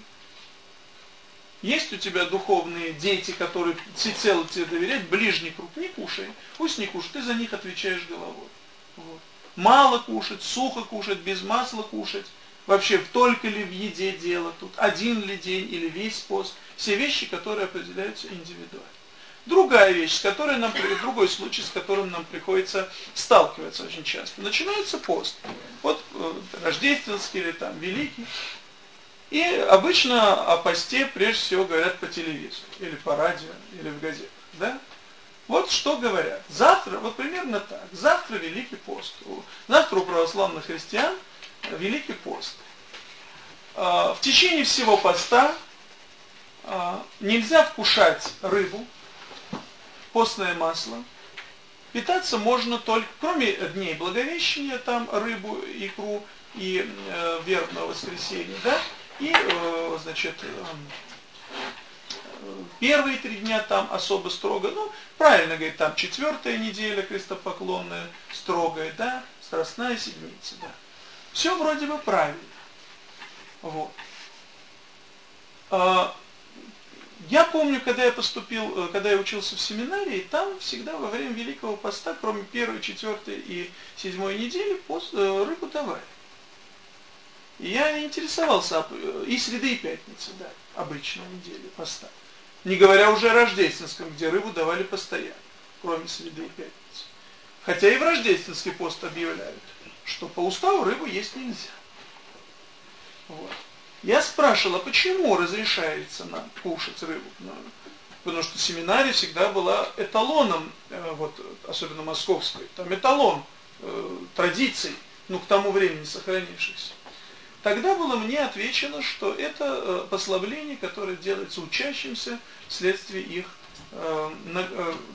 Есть у тебя духовные дети, которые всецело тебе доверяют, ближний круг, не кушай. Пусть не кушай, ты за них отвечаешь головой. Вот мало кушать, сухо кушать, без масла кушать, вообще только ли в еде дело тут, один ли день или весь пост, все вещи, которые определяются индивидуально. Другая вещь, с которой нам, другой случай, с которым нам приходится сталкиваться очень часто. Начинается пост. Вот э, рождественский или там великий. И обычно о посте прежде всего говорят по телевизору, или по радио, или в газетах. Да? Вот что говорят. Завтра, вот примерно так, завтра Великий пост. Завтра у православных христиан Великий пост. А, в течение всего поста а, нельзя вкушать рыбу, постное масло. Питаться можно только, кроме дней Благовещения, там рыбу, икру и э, вербного воскресенья, да, и, э, значит, э, первые три дня там особо строго, ну, правильно говорит, там четвертая неделя крестопоклонная, строгая, да, страстная седмица, да. Все вроде бы правильно. Вот. Я помню, когда я поступил, э, когда я учился в семинарии, там всегда во время Великого Поста, кроме первой, четвертой и седьмой недели, пост, э, рыбу давали. И я интересовался, э, и среды, и пятницы, да, обычной недели поста. Не говоря уже о рождественском, где рыбу давали постоянно, кроме среды и пятницы. Хотя и в рождественский пост объявляют, что по уставу рыбу есть нельзя. Вот. Я спрашивал, а почему разрешается нам кушать рыбу? Ну, потому что семинария всегда была эталоном, э, вот, особенно московской, там эталон э, традиций, ну, к тому времени сохранившихся. Тогда было мне отвечено, что это э, послабление, которое делается учащимся вследствие их э,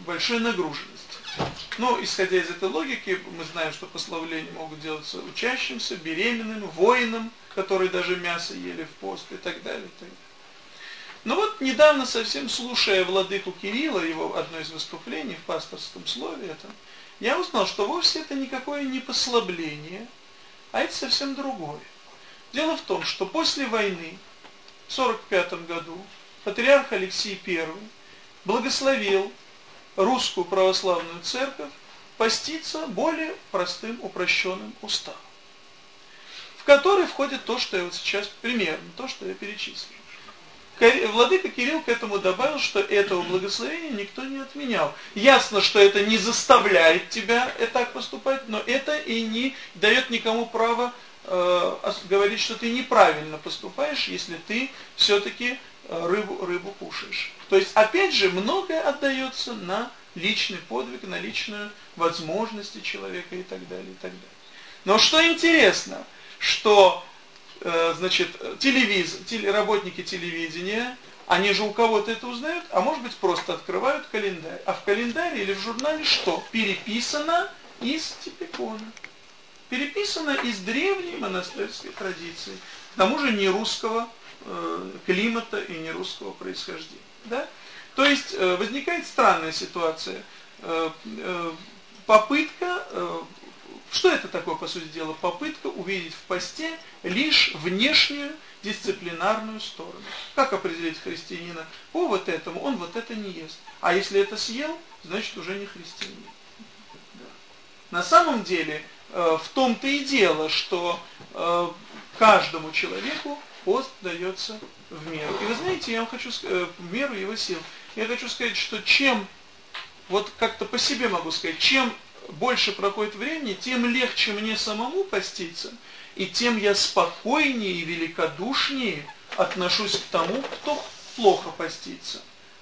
большой нагруженности. Но, исходя из этой логики, мы знаем, что послабления могут делаться учащимся, беременным, воинам, которые даже мясо ели в пост и так далее. Но вот недавно совсем слушая владыку Кирилла, его одно из выступлений в пасторском слове этом, я узнал, что вовсе это никакое не послабление, а это совсем другое. Дело в том, что после войны, в 1945 году, патриарх Алексей I благословил русскую православную церковь поститься более простым, упрощенным уставом, который входит то, что я вот сейчас, примерно, то, что я перечислил. Владыка Кирилл к этому добавил, что этого благословения никто не отменял. Ясно, что это не заставляет тебя так поступать, но это и не дает никому права э, говорить, что ты неправильно поступаешь, если ты все-таки э, рыбу, рыбу кушаешь. То есть, опять же, многое отдается на личный подвиг, на личную возможности человека и так далее, и так далее. Но что интересно, что э, значит, телевиз, теле, работники телевидения, они же у кого-то это узнают, а может быть просто открывают календарь. А в календаре или в журнале что? Переписано из Типикона. Переписано из древней монастырской традиции. К тому же не русского э, климата и не русского происхождения. Да? То есть э, возникает странная ситуация. Э, э, попытка, э, что это такое по сути дела? Попытка увидеть в посте лишь внешнюю дисциплинарную сторону. Как определить христианина? По вот этому, он вот это не ест. А если это съел, значит уже не христианин. На самом деле, э, в том-то и дело, что э, каждому человеку пост дается в меру. И вы знаете, я вам хочу сказать, э, в меру его сил. Я хочу сказать, что чем, вот как-то по себе могу сказать, чем больше проходит времени, тем легче мне самому поститься, и тем я спокойнее и великодушнее отношусь к тому, кто плохо постится,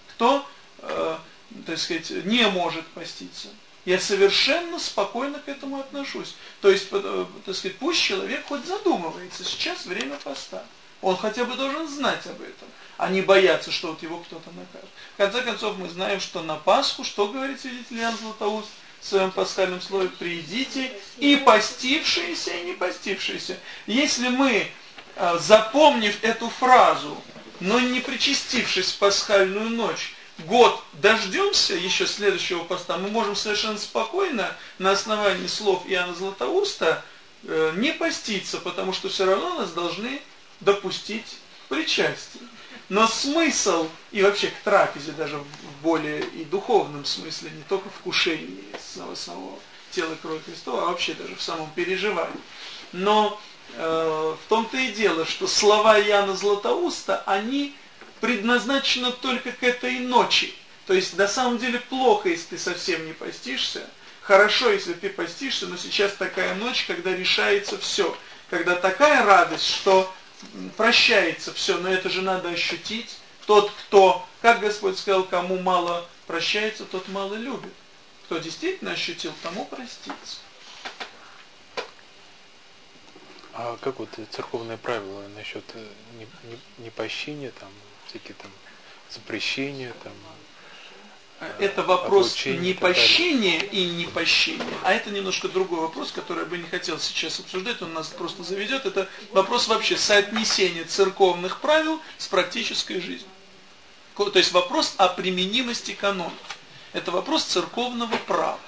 кто, э, так сказать, не может поститься. Я совершенно спокойно к этому отношусь. То есть, э, так сказать, пусть человек хоть задумывается, сейчас время поста. Он хотя бы должен знать об этом, а не бояться, что вот его кто-то накажет. В конце концов, мы знаем, что на Пасху, что говорит свидетель Иоанн Златоуст, в своем пасхальном слове «придите и постившиеся, и не постившиеся». Если мы, а, запомнив эту фразу, но не причастившись в пасхальную ночь, год дождемся еще следующего поста, мы можем совершенно спокойно на основании слов Иоанна Златоуста э, не поститься, потому что все равно нас должны допустить причастие. Но смысл, и вообще к трапезе даже в более и духовном смысле, не только в кушении самого, самого тела крови Христова, а вообще даже в самом переживании. Но э, в том-то и дело, что слова Яна Златоуста, они предназначены только к этой ночи. То есть на самом деле плохо, если ты совсем не постишься, хорошо, если ты постишься, но сейчас такая ночь, когда решается все, когда такая радость, что прощается все, но это же надо ощутить. Тот, кто, как Господь сказал, кому мало прощается, тот мало любит. Кто действительно ощутил, тому простится. А как вот церковные правила насчет э, непощения, там, всякие там запрещения, там, это вопрос не пощения и не пощения, а это немножко другой вопрос, который я бы не хотел сейчас обсуждать, он нас просто заведет. Это вопрос вообще соотнесения церковных правил с практической жизнью. То есть вопрос о применимости канонов. Это вопрос церковного права.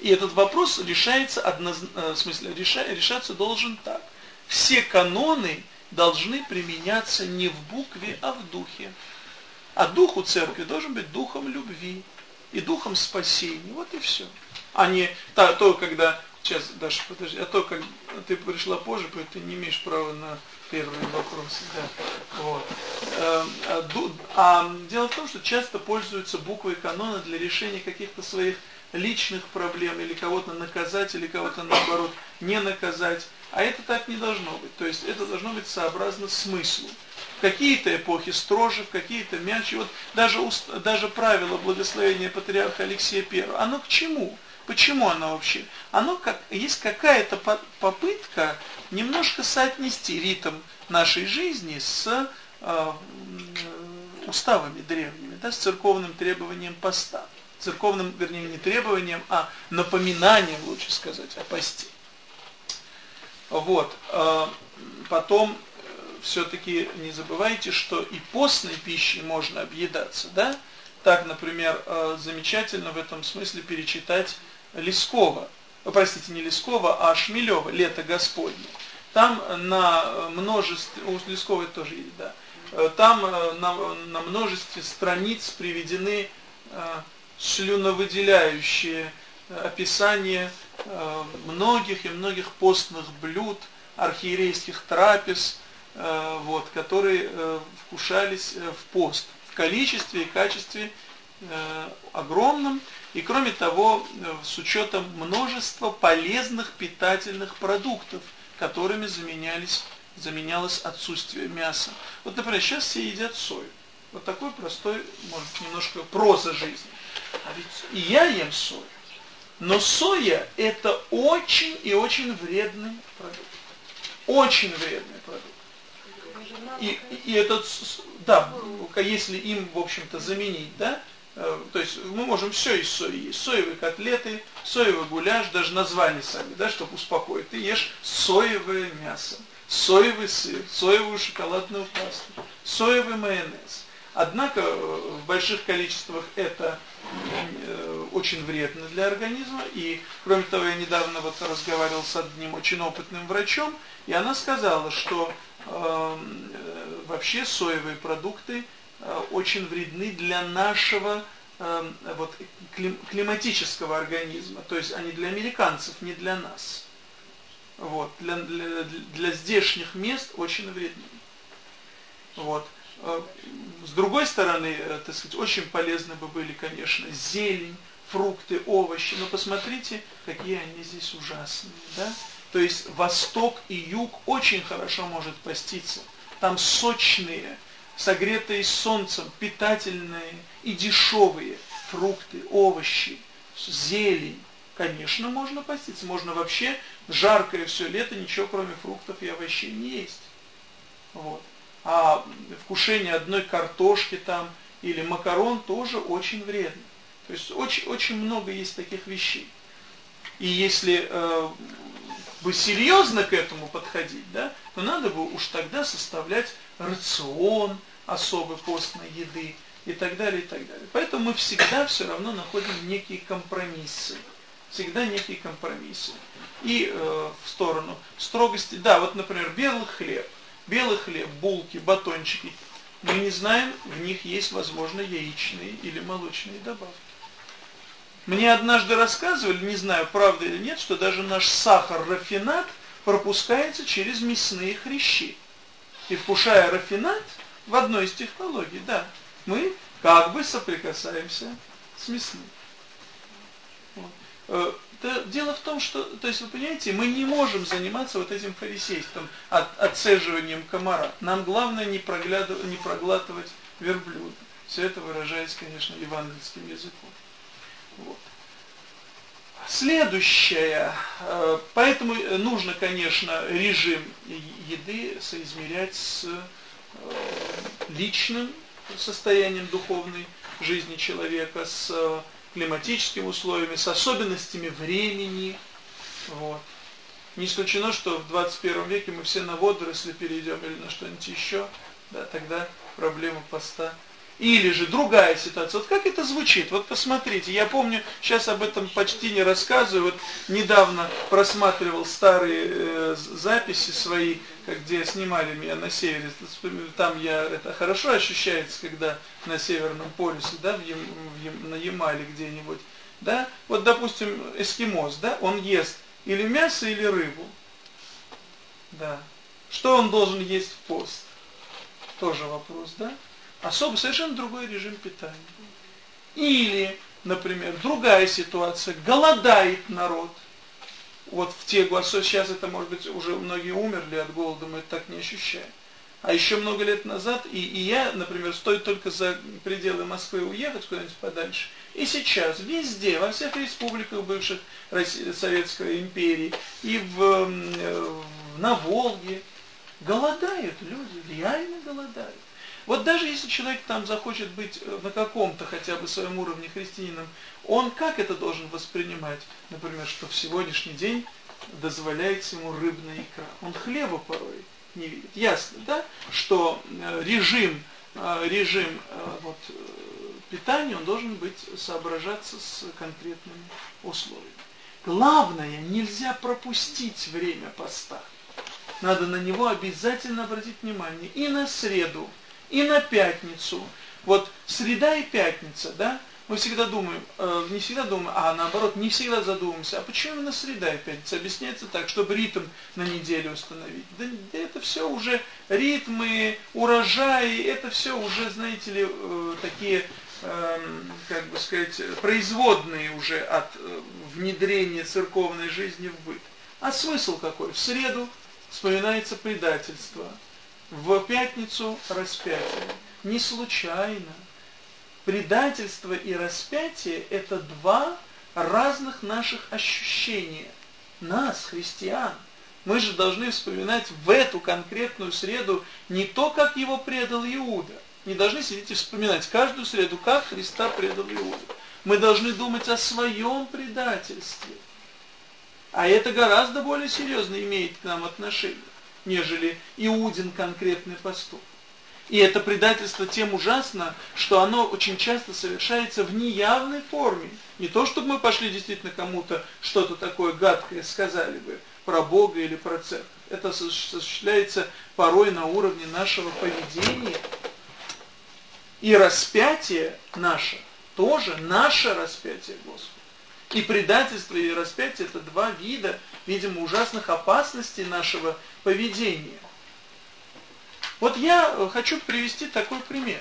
И этот вопрос решается одноз... Э, в смысле, реша... решаться должен так. Все каноны должны применяться не в букве, а в духе. А дух у церкви должен быть духом любви и духом спасения. Вот и все. А не то, то когда, сейчас, Даша, подожди, а то, как ты пришла позже, поэтому ты не имеешь права на первые вопросы. Да. Вот. Эм, а, а дело в том, что часто пользуются буквой канона для решения каких-то своих личных проблем, или кого-то наказать, или кого-то наоборот не наказать. А это так не должно быть. То есть это должно быть сообразно смыслу какие-то эпохи строже, какие-то мягче. Вот даже, даже правило благословения патриарха Алексея I, оно к чему? Почему оно вообще? Оно как, есть какая-то попытка немножко соотнести ритм нашей жизни с э, уставами древними, да, с церковным требованием поста. Церковным, вернее, не требованием, а напоминанием, лучше сказать, о посте. Вот. Э, потом все-таки не забывайте, что и постной пищей можно объедаться, да? Так, например, э, замечательно в этом смысле перечитать Лескова, э, простите, не Лескова, а Шмелева «Лето Господне». Там на множестве, у Лескова тоже есть, да, э, там на, на множестве страниц приведены слюновыделяющие описания многих и многих постных блюд, архиерейских трапез, Э, вот, которые э, вкушались э, в пост в количестве и качестве огромном, и кроме того, с учетом множества полезных питательных продуктов, которыми заменялись, заменялось отсутствие мяса. Вот, например, сейчас все едят сою. Вот такой простой, может, немножко проза жизни. А ведь и я ем сою. Но соя это очень и очень вредный продукт. Очень вредный продукт. И, и этот, да, если им, в общем-то, заменить, да, э, то есть мы можем все из сои есть. Соевые котлеты, соевый гуляш, даже название сами, да, чтобы успокоить. Ты ешь соевое мясо, соевый сыр, соевую шоколадную пасту, соевый майонез. Однако э, в больших количествах это э, очень вредно для организма. И, кроме того, я недавно вот разговаривал с одним очень опытным врачом, и она сказала, что эм, э, вообще соевые продукты э, очень вредны для нашего э, вот, клим, климатического организма. То есть они для американцев, не для нас. Вот, для, для, для здешних мест очень вредны. Вот. Э, с другой стороны, э, так сказать, очень полезны бы были, конечно, зелень, фрукты, овощи. Но посмотрите, какие они здесь ужасные. Да? То есть восток и юг очень хорошо может поститься. Там сочные, согретые солнцем, питательные и дешевые фрукты, овощи, зелень. Конечно, можно поститься. Можно вообще жаркое все лето, ничего кроме фруктов и овощей не есть. Вот а вкушение одной картошки там или макарон тоже очень вредно. То есть очень, очень много есть таких вещей. И если э, бы серьезно к этому подходить, да, то надо бы уж тогда составлять рацион особой постной еды и так далее, и так далее. Поэтому мы всегда все равно находим некие компромиссы. Всегда некие компромиссы. И э, в сторону строгости, да, вот, например, белый хлеб – белый хлеб, булки, батончики, мы не знаем, в них есть, возможно, яичные или молочные добавки. Мне однажды рассказывали, не знаю, правда или нет, что даже наш сахар-рафинат пропускается через мясные хрящи. И вкушая рафинат в одной из технологий, да, мы как бы соприкасаемся с мясным. Вот. Э, дело в том, что, то есть вы понимаете, мы не можем заниматься вот этим фарисейством, от, отцеживанием комара. Нам главное не, проглядывать, не проглатывать верблюда. Все это выражается, конечно, евангельским языком. Следующее. Э, поэтому нужно, конечно, режим еды соизмерять с э, личным состоянием духовной жизни человека, с климатическими условиями, с особенностями времени. Вот. Не исключено, что в 21 веке мы все на водоросли перейдем или на что-нибудь еще, да, тогда проблема поста. Или же другая ситуация. Вот как это звучит? Вот посмотрите, я помню, сейчас об этом почти не рассказываю. Вот недавно просматривал старые э, записи свои, где снимали меня на севере. Там я это хорошо ощущается, когда на Северном полюсе, да, в Ям, в Ям, на Ямале где-нибудь, да, вот, допустим, эскимос, да, он ест или мясо, или рыбу, да, что он должен есть в пост? Тоже вопрос, да? Особо совершенно другой режим питания. Или, например, другая ситуация, голодает народ, вот в те годы, сейчас это может быть уже многие умерли от голода, мы это так не ощущаем. А еще много лет назад, и, и я, например, стоит только за пределы Москвы уехать куда-нибудь подальше, и сейчас везде, во всех республиках бывших России, Советской империи, и в, на Волге, голодают люди, реально голодают. Вот даже если человек там захочет быть э, на каком-то хотя бы своем уровне христианином, он как это должен воспринимать? Например, что в сегодняшний день дозволяется ему рыбная икра. Он хлеба порой не видит. Ясно, да, что э, режим, э, режим вот, питания, он должен быть соображаться с конкретными условиями. Главное, нельзя пропустить время поста. Надо на него обязательно обратить внимание. И на среду, и на пятницу. Вот среда и пятница, да, мы всегда думаем, э, не всегда думаем, а наоборот, не всегда задумываемся, а почему именно среда и пятница? Объясняется так, чтобы ритм на неделю установить. Да, да это все уже ритмы, урожаи, это все уже, знаете ли, э, такие, э, как бы сказать, производные уже от э, внедрения церковной жизни в быт. А смысл какой? В среду вспоминается предательство, в пятницу распятие. Не случайно предательство и распятие – это два разных наших ощущения. Нас, христиан. Мы же должны вспоминать в эту конкретную среду не то, как его предал Иуда. Не должны сидеть и вспоминать каждую среду, как Христа предал Иуда. Мы должны думать о своем предательстве. А это гораздо более серьезно имеет к нам отношение, нежели Иудин конкретный поступок. И это предательство тем ужасно, что оно очень часто совершается в неявной форме. Не то, чтобы мы пошли действительно кому-то что-то такое гадкое сказали бы про Бога или про церковь. Это осуществляется порой на уровне нашего поведения. И распятие наше, тоже наше распятие Господа. И предательство и распятие это два вида, видимо, ужасных опасностей нашего поведения. Вот я э, хочу привести такой пример.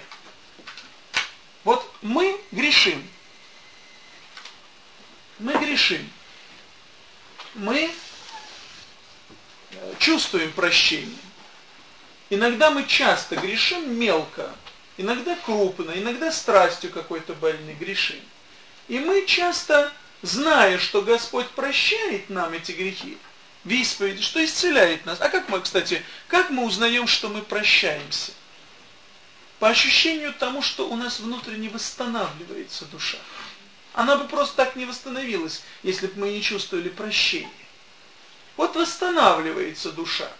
Вот мы грешим. Мы грешим. Мы э, чувствуем прощение. Иногда мы часто грешим мелко, иногда крупно, иногда страстью какой-то больной грешим. И мы часто, зная, что Господь прощает нам эти грехи, в исповеди, что исцеляет нас. А как мы, кстати, как мы узнаем, что мы прощаемся? По ощущению тому, что у нас внутренне восстанавливается душа. Она бы просто так не восстановилась, если бы мы не чувствовали прощения. Вот восстанавливается душа.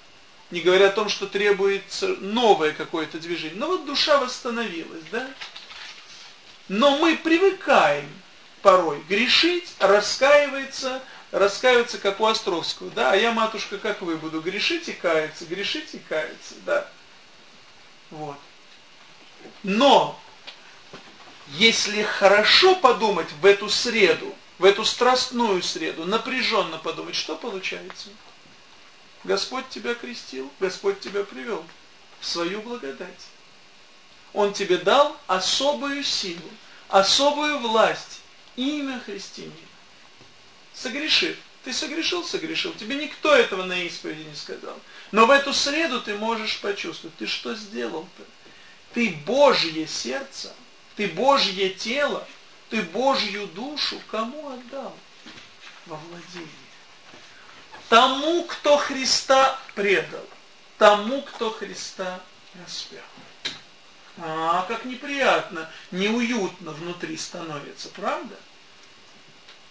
Не говоря о том, что требуется новое какое-то движение. Но вот душа восстановилась, да? Но мы привыкаем порой грешить, раскаиваться, раскаиваться, как у Островского, да, а я, матушка, как вы, буду грешить и каяться, грешить и каяться, да. Вот. Но, если хорошо подумать в эту среду, в эту страстную среду, напряженно подумать, что получается? Господь тебя крестил, Господь тебя привел в свою благодать. Он тебе дал особую силу, особую власть, имя христианина согрешив. Ты согрешил, согрешил. Тебе никто этого на исповеди не сказал. Но в эту среду ты можешь почувствовать, ты что сделал-то? Ты Божье сердце, ты Божье тело, ты Божью душу кому отдал? Во владение. Тому, кто Христа предал, тому, кто Христа распял. А, как неприятно, неуютно внутри становится, правда?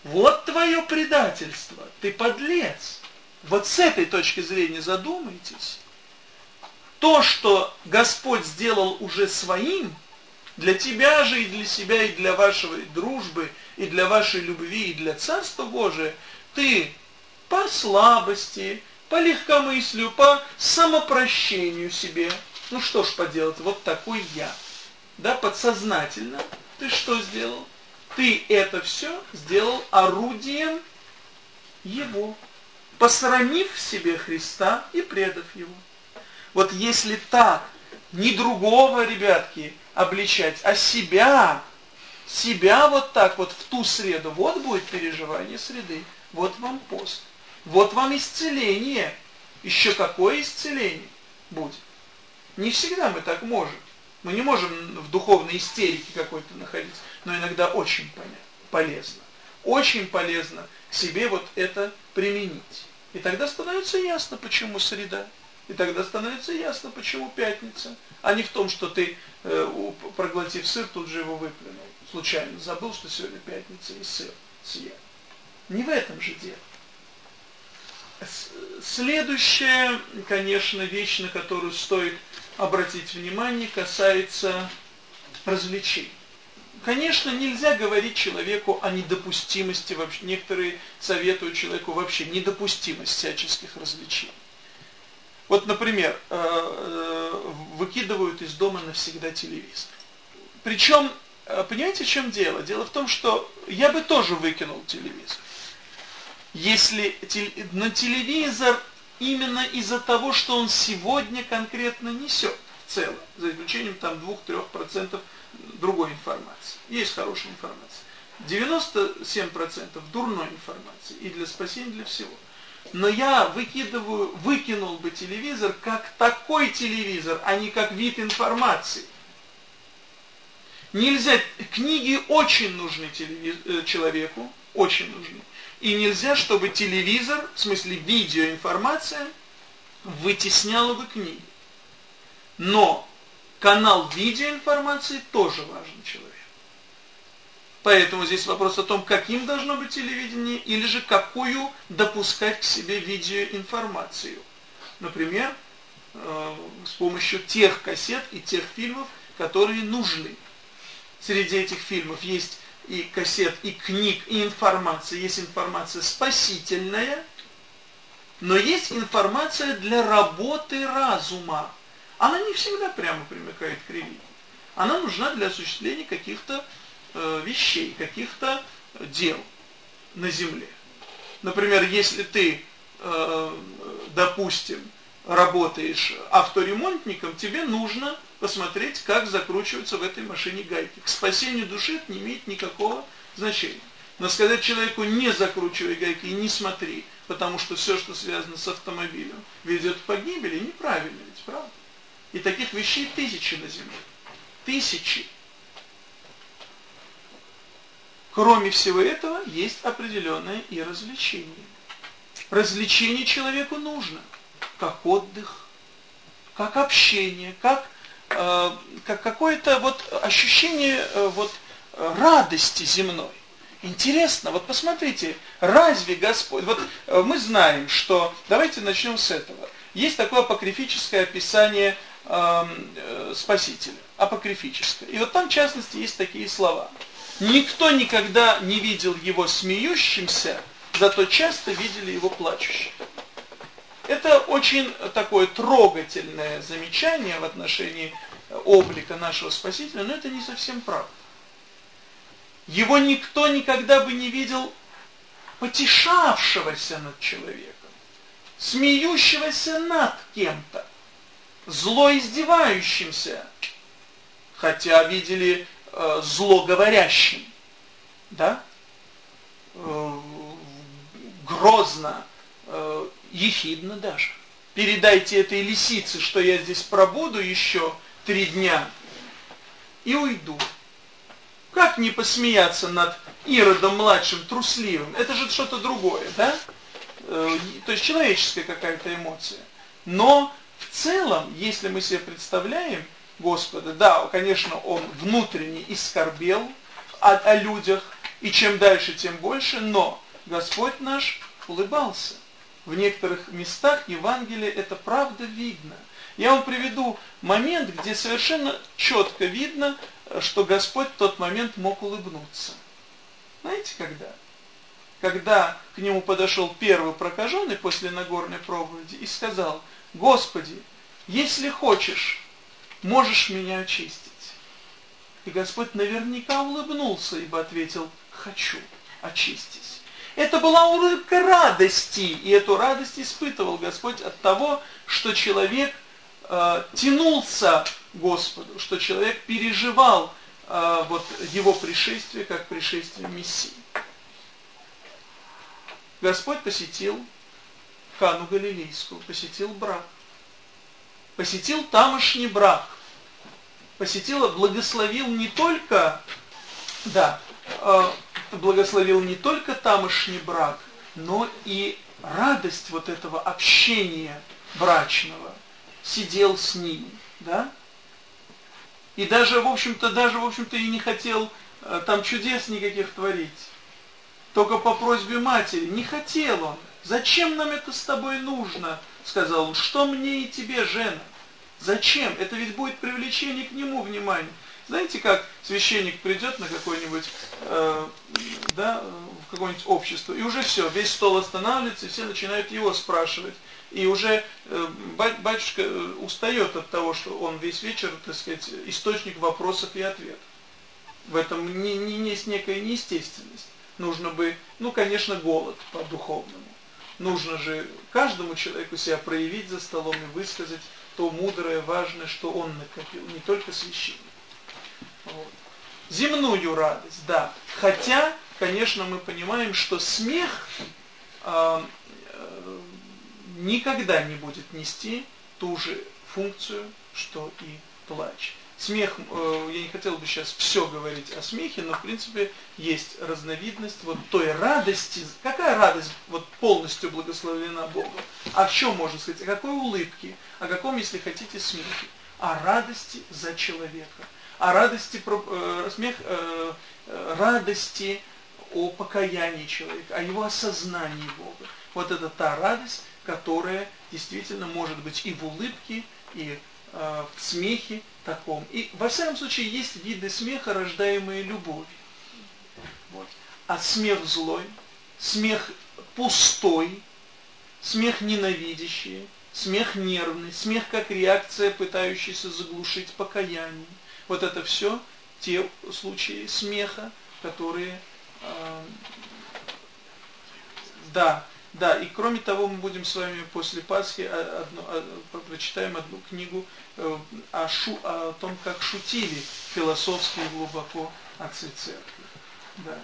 Вот твое предательство, ты подлец. Вот с этой точки зрения задумайтесь. То, что Господь сделал уже своим, для тебя же и для себя, и для вашей дружбы, и для вашей любви, и для Царства Божия, ты по слабости, по легкомыслию, по самопрощению себе, ну что ж поделать, вот такой я, да, подсознательно, ты что сделал? ты это все сделал орудием Его, посрамив в себе Христа и предав Его. Вот если так, не другого, ребятки, обличать, а себя, себя вот так вот в ту среду, вот будет переживание среды, вот вам пост, вот вам исцеление. Еще какое исцеление будет? Не всегда мы так можем. Мы не можем в духовной истерике какой-то находиться, но иногда очень полезно. Очень полезно себе вот это применить. И тогда становится ясно, почему среда. И тогда становится ясно, почему пятница. А не в том, что ты, э, проглотив сыр, тут же его выплюнул. Случайно забыл, что сегодня пятница и сыр съел. Не в этом же дело. Следующая, конечно, вещь, на которую стоит обратить внимание, касается развлечений. Конечно, нельзя говорить человеку о недопустимости, вообще некоторые советуют человеку вообще недопустимость всяческих развлечений. Вот, например, э, э, выкидывают из дома навсегда телевизор. Причем, э, понимаете, в чем дело? Дело в том, что я бы тоже выкинул телевизор. Если на телевизор именно из-за того, что он сегодня конкретно несет в целом, за исключением там 2-3% другой информации. Есть хорошая информация. 97% дурной информации и для спасения, для всего. Но я выкидываю, выкинул бы телевизор как такой телевизор, а не как вид информации. Нельзя, книги очень нужны телевиз, э, человеку, очень нужны. И нельзя, чтобы телевизор, в смысле видеоинформация, вытесняла бы книги. Но канал видеоинформации тоже важен человек. Поэтому здесь вопрос о том, каким должно быть телевидение, или же какую допускать к себе видеоинформацию. Например, э, с помощью тех кассет и тех фильмов, которые нужны. Среди этих фильмов есть и кассет, и книг, и информация. Есть информация спасительная, но есть информация для работы разума. Она не всегда прямо примыкает к религии. Она нужна для осуществления каких-то э, вещей, каких-то дел на земле. Например, если ты, э, допустим, работаешь авторемонтником, тебе нужно посмотреть, как закручиваются в этой машине гайки. К спасению души это не имеет никакого значения. Но сказать человеку не закручивай гайки и не смотри, потому что все, что связано с автомобилем, ведет к погибели, неправильно ведь, правда? И таких вещей тысячи на земле. Тысячи. Кроме всего этого, есть определенное и развлечение. Развлечение человеку нужно, как отдых, как общение, как, как какое-то вот ощущение э, вот радости земной. Интересно, вот посмотрите, разве Господь, вот э, мы знаем, что, давайте начнем с этого. Есть такое апокрифическое описание э, э, Спасителя, апокрифическое. И вот там, в частности, есть такие слова – Никто никогда не видел его смеющимся, зато часто видели его плачущим. Это очень такое трогательное замечание в отношении облика нашего Спасителя, но это не совсем правда. Его никто никогда бы не видел потешавшегося над человеком, смеющегося над кем-то, зло издевающимся, хотя видели э, злоговорящим, да, э, грозно, э, ехидно даже. Передайте этой лисице, что я здесь пробуду еще три дня и уйду. Как не посмеяться над Иродом младшим, трусливым? Это же что-то другое, да? Э, то есть человеческая какая-то эмоция. Но в целом, если мы себе представляем, Господа. Да, конечно, он внутренне искорбел о, о людях, и чем дальше, тем больше, но Господь наш улыбался. В некоторых местах Евангелия это правда видно. Я вам приведу момент, где совершенно четко видно, что Господь в тот момент мог улыбнуться. Знаете когда? Когда к нему подошел первый прокаженный после Нагорной проповеди и сказал, Господи, если хочешь, можешь меня очистить? И Господь наверняка улыбнулся, ибо ответил, хочу, очистись. Это была улыбка радости, и эту радость испытывал Господь от того, что человек э, тянулся к Господу, что человек переживал э, вот его пришествие как пришествие Мессии. Господь посетил Кану Галилейскую, посетил брак посетил тамошний брак. Посетил, благословил не только, да, благословил не только тамошний брак, но и радость вот этого общения брачного. Сидел с ним, да? И даже, в общем-то, даже, в общем-то, и не хотел э, там чудес никаких творить. Только по просьбе матери. Не хотел он. Зачем нам это с тобой нужно? Сказал он. Что мне и тебе, жена? Зачем? Это ведь будет привлечение к нему внимания. Знаете, как священник придет на какое-нибудь, э, да, в какое-нибудь общество, и уже все, весь стол останавливается, и все начинают его спрашивать. И уже э, батюшка э, устает от того, что он весь вечер, так сказать, источник вопросов и ответов. В этом не, не есть некая неестественность. Нужно бы, ну, конечно, голод по-духовному. Нужно же каждому человеку себя проявить за столом и высказать то мудрое, важное, что он накопил, не только священник. Вот. Земную радость, да. Хотя, конечно, мы понимаем, что смех э, э, никогда не будет нести ту же функцию, что и плач. смех, э, я не хотел бы сейчас все говорить о смехе, но в принципе есть разновидность вот той радости. Какая радость вот полностью благословлена Богом? О чем можно сказать? О какой улыбке? О каком, если хотите, смехе? О радости за человека. О радости, э, смех, э, э, радости о покаянии человека, о его осознании Бога. Вот это та радость, которая действительно может быть и в улыбке, и в смехе таком. И во всяком случае есть виды смеха, рождаемые любовью. Вот. А смех злой, смех пустой, смех ненавидящий, смех нервный, смех как реакция, пытающаяся заглушить покаяние. Вот это все те случаи смеха, которые, э, да, да, и кроме того, мы будем с вами после Пасхи одну, прочитаем одну книгу э, о, шу, о том, как шутили философски и глубоко отцы церкви. Да.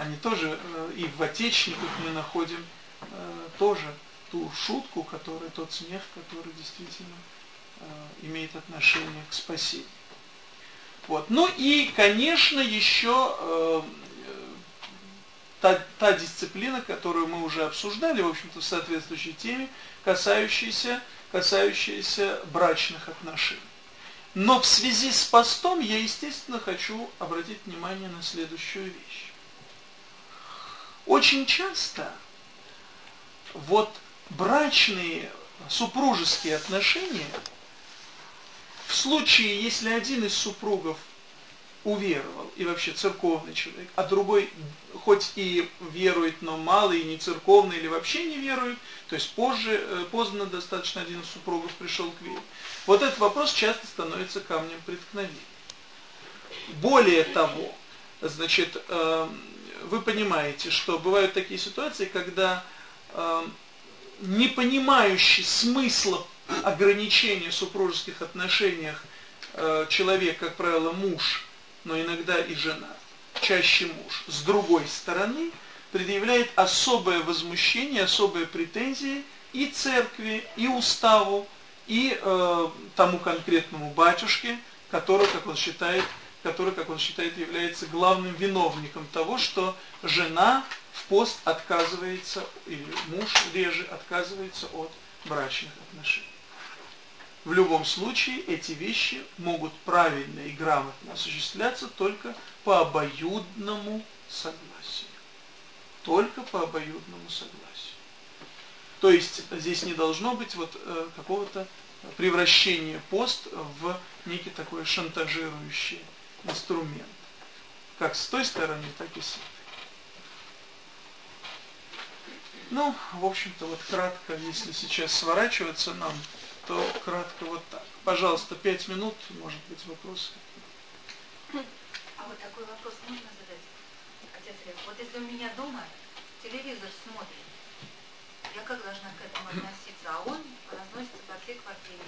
Они тоже, э, и в отечниках мы находим э, тоже ту шутку, которая, тот смех, который действительно имеет отношение к спасению. Вот. Ну и, конечно, еще та, та дисциплина, которую мы уже обсуждали, в общем-то, в соответствующей теме, касающаяся, касающаяся брачных отношений. Но в связи с постом я, естественно, хочу обратить внимание на следующую вещь. Очень часто вот брачные супружеские отношения, в случае, если один из супругов уверовал, и вообще церковный человек, а другой хоть и верует, но мало, и не церковный, или вообще не верует, то есть позже, э, поздно достаточно один из супругов пришел к вере. Вот этот вопрос часто становится камнем преткновения. Более того, значит, эм, вы понимаете, что бывают такие ситуации, когда эм, не понимающий смысла ограничения в супружеских отношениях э, человек, как правило, муж, но иногда и жена, чаще муж, с другой стороны, предъявляет особое возмущение, особые претензии и церкви, и уставу, и э, тому конкретному батюшке, который, как он считает, который, как он считает, является главным виновником того, что жена в пост отказывается, или муж реже отказывается от брачных отношений. В любом случае эти вещи могут правильно и грамотно осуществляться только по обоюдному согласию. Только по обоюдному согласию. То есть здесь не должно быть вот э, какого-то превращения пост в некий такой шантажирующий инструмент. Как с той стороны, так и с этой. Ну, в общем-то, вот кратко, если сейчас сворачиваться нам то кратко вот так. Пожалуйста, пять минут, может быть, вопросы. А вот такой вопрос можно задать, отец Лев? Вот если у меня дома телевизор смотрит, я как должна к этому относиться? А он разносится по всей квартире.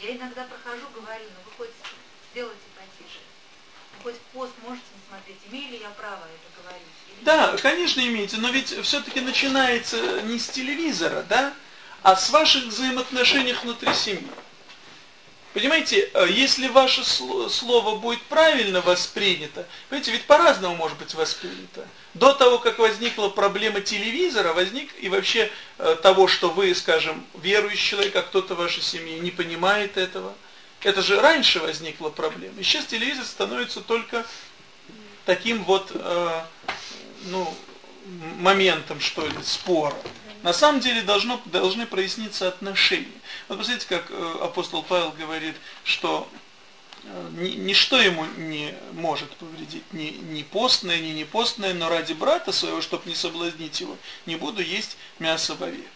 Я иногда прохожу, говорю, ну вы хоть сделайте потише. Ну, хоть пост можете не смотреть. Имею ли я право это говорить? да, конечно имеете, но ведь все-таки начинается не с телевизора, да? А с ваших взаимоотношений внутри семьи. Понимаете, э, если ваше слово будет правильно воспринято, понимаете, ведь по-разному может быть воспринято. До того, как возникла проблема телевизора, возник и вообще э, того, что вы, скажем, верующий человек, а кто-то в вашей семье не понимает этого. Это же раньше возникла проблема. И сейчас телевизор становится только таким вот, э, ну, моментом, что ли, спора на самом деле должно, должны проясниться отношения. Вот посмотрите, как э, апостол Павел говорит, что э, ничто ему не может повредить, ни, ни постное, ни непостное, но ради брата своего, чтобы не соблазнить его, не буду есть мясо вовек.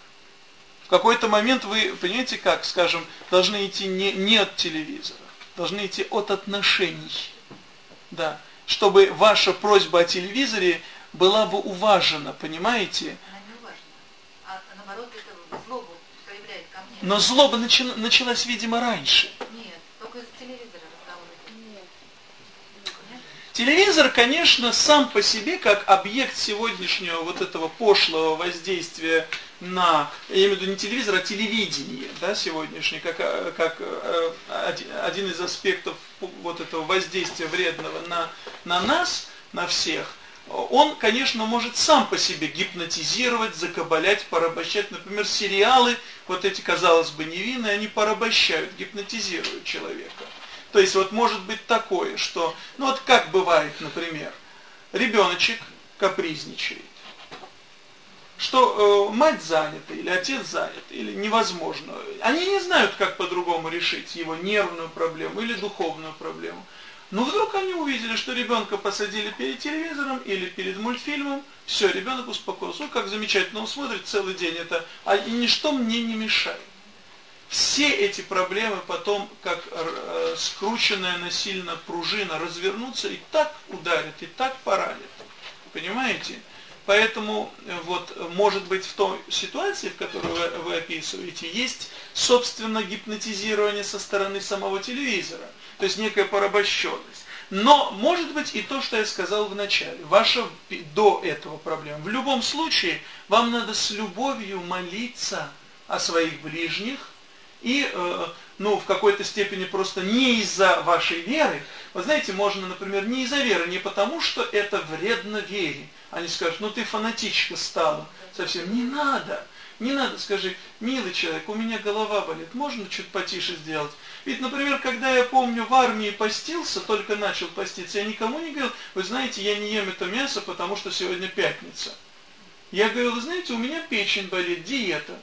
В какой-то момент вы, понимаете, как, скажем, должны идти не, не от телевизора, должны идти от отношений. Да, чтобы ваша просьба о телевизоре была бы уважена, понимаете? Но злоба начи началась, видимо, раньше. Нет, только из телевизора разговор. Нет. Телевизор, конечно, сам по себе, как объект сегодняшнего вот этого пошлого воздействия на, я имею в виду не телевизор, а телевидение, да, сегодняшний, как, как э, один из аспектов вот этого воздействия вредного на, на нас, на всех, он, конечно, может сам по себе гипнотизировать, закабалять, порабощать. Например, сериалы, вот эти, казалось бы, невинные, они порабощают, гипнотизируют человека. То есть вот может быть такое, что, ну вот как бывает, например, ребеночек капризничает, что э, мать занята или отец занят, или невозможно. Они не знают, как по-другому решить его нервную проблему или духовную проблему. Но вдруг они увидели, что ребенка посадили перед телевизором или перед мультфильмом, все, ребенок успокоился. Как замечательно он смотрит целый день это, а и ничто мне не мешает. Все эти проблемы потом, как э, скрученная насильно пружина, развернутся и так ударят, и так поранят. Понимаете? Поэтому э, вот может быть в той ситуации, в которой вы, вы описываете, есть собственно гипнотизирование со стороны самого телевизора то есть некая порабощенность. Но может быть и то, что я сказал в начале, ваша до этого проблема. В любом случае, вам надо с любовью молиться о своих ближних и, э, ну, в какой-то степени просто не из-за вашей веры. Вы знаете, можно, например, не из-за веры, не потому, что это вредно вере. Они скажут, ну ты фанатичка стала. Совсем не надо. Не надо, скажи, милый человек, у меня голова болит, можно чуть потише сделать? Ведь, например, когда я помню, в армии постился, только начал поститься, я никому не говорил, вы знаете, я не ем это мясо, потому что сегодня пятница. Я говорил, вы знаете, у меня печень болит, диета.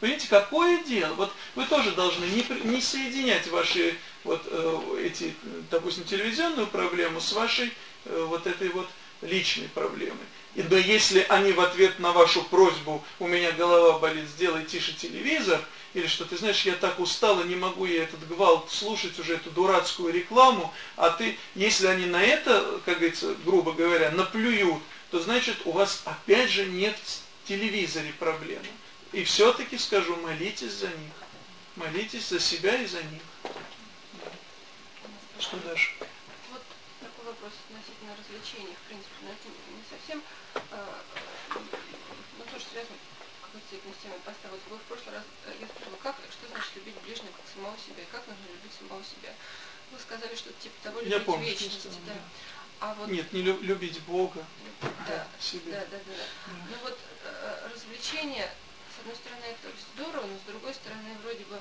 Понимаете, какое дело? Вот вы тоже должны не, не соединять ваши вот э, эти, допустим, телевизионную проблему с вашей э, вот этой вот личной проблемой. И но если они в ответ на вашу просьбу, у меня голова болит, сделай тише телевизор, или что ты знаешь, я так устала, не могу я этот гвалт слушать, уже эту дурацкую рекламу, а ты, если они на это, как говорится, грубо говоря, наплюют, то значит у вас опять же нет в телевизоре проблемы. И все-таки скажу, молитесь за них. Молитесь за себя и за них. Что дальше? Вот такой вопрос относительно развлечений. В принципе, не совсем, э, но тоже связано степени с темой поставить. Вы в прошлый раз, э, я спросила, как, что значит любить ближнего как самого себя, и как нужно любить самого себя. Что типа того любить я помню, вечности, да. А вот, Нет, не любить Бога, да, себе. Да, да, да. да. Ну вот э, развлечения, с одной стороны, это здорово, но с другой стороны, вроде бы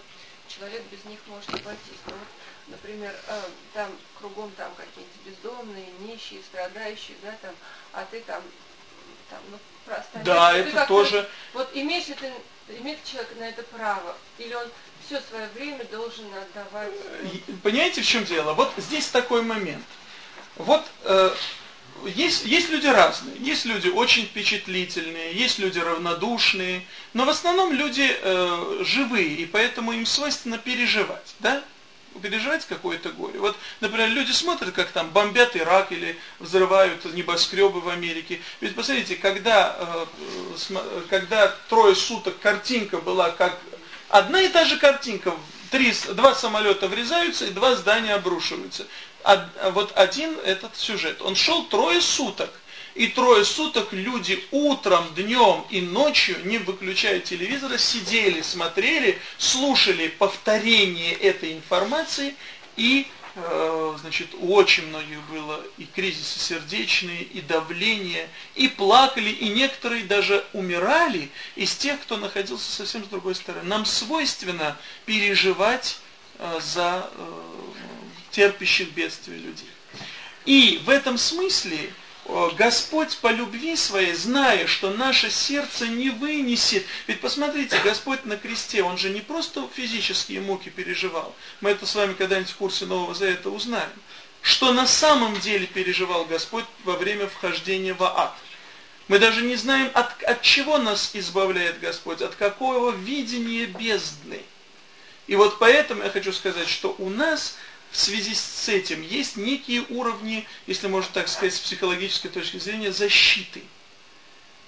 человек без них может обойтись. Ну, вот, например, э, там кругом там какие-нибудь бездомные, нищие, страдающие, да, там, а ты там, там, ну, просто. Да, это тоже. Вот имеешь ли ты, имеет человек на это право, или он все свое время должен отдавать? Понимаете, в чем дело? Вот здесь такой момент. Вот э, есть, есть люди разные, есть люди очень впечатлительные, есть люди равнодушные, но в основном люди э, живые, и поэтому им свойственно переживать, да? Переживать какое-то горе. Вот, например, люди смотрят, как там бомбят Ирак или взрывают небоскребы в Америке. Ведь посмотрите, когда, э, когда трое суток картинка была как одна и та же картинка, три, два самолета врезаются и два здания обрушиваются. А, вот один этот сюжет. Он шел трое суток. И трое суток люди утром, днем и ночью, не выключая телевизора, сидели, смотрели, слушали повторение этой информации и э, значит, у очень многих было и кризисы сердечные, и давление, и плакали, и некоторые даже умирали из тех, кто находился совсем с другой стороны. Нам свойственно переживать э, за э, терпящих бедствия людей. И в этом смысле Господь по любви своей, зная, что наше сердце не вынесет. Ведь посмотрите, Господь на кресте, Он же не просто физические муки переживал. Мы это с вами когда-нибудь в курсе Нового Завета узнаем. Что на самом деле переживал Господь во время вхождения в ад. Мы даже не знаем, от, от чего нас избавляет Господь, от какого видения бездны. И вот поэтому я хочу сказать, что у нас в связи с этим есть некие уровни, если можно так сказать, с психологической точки зрения, защиты.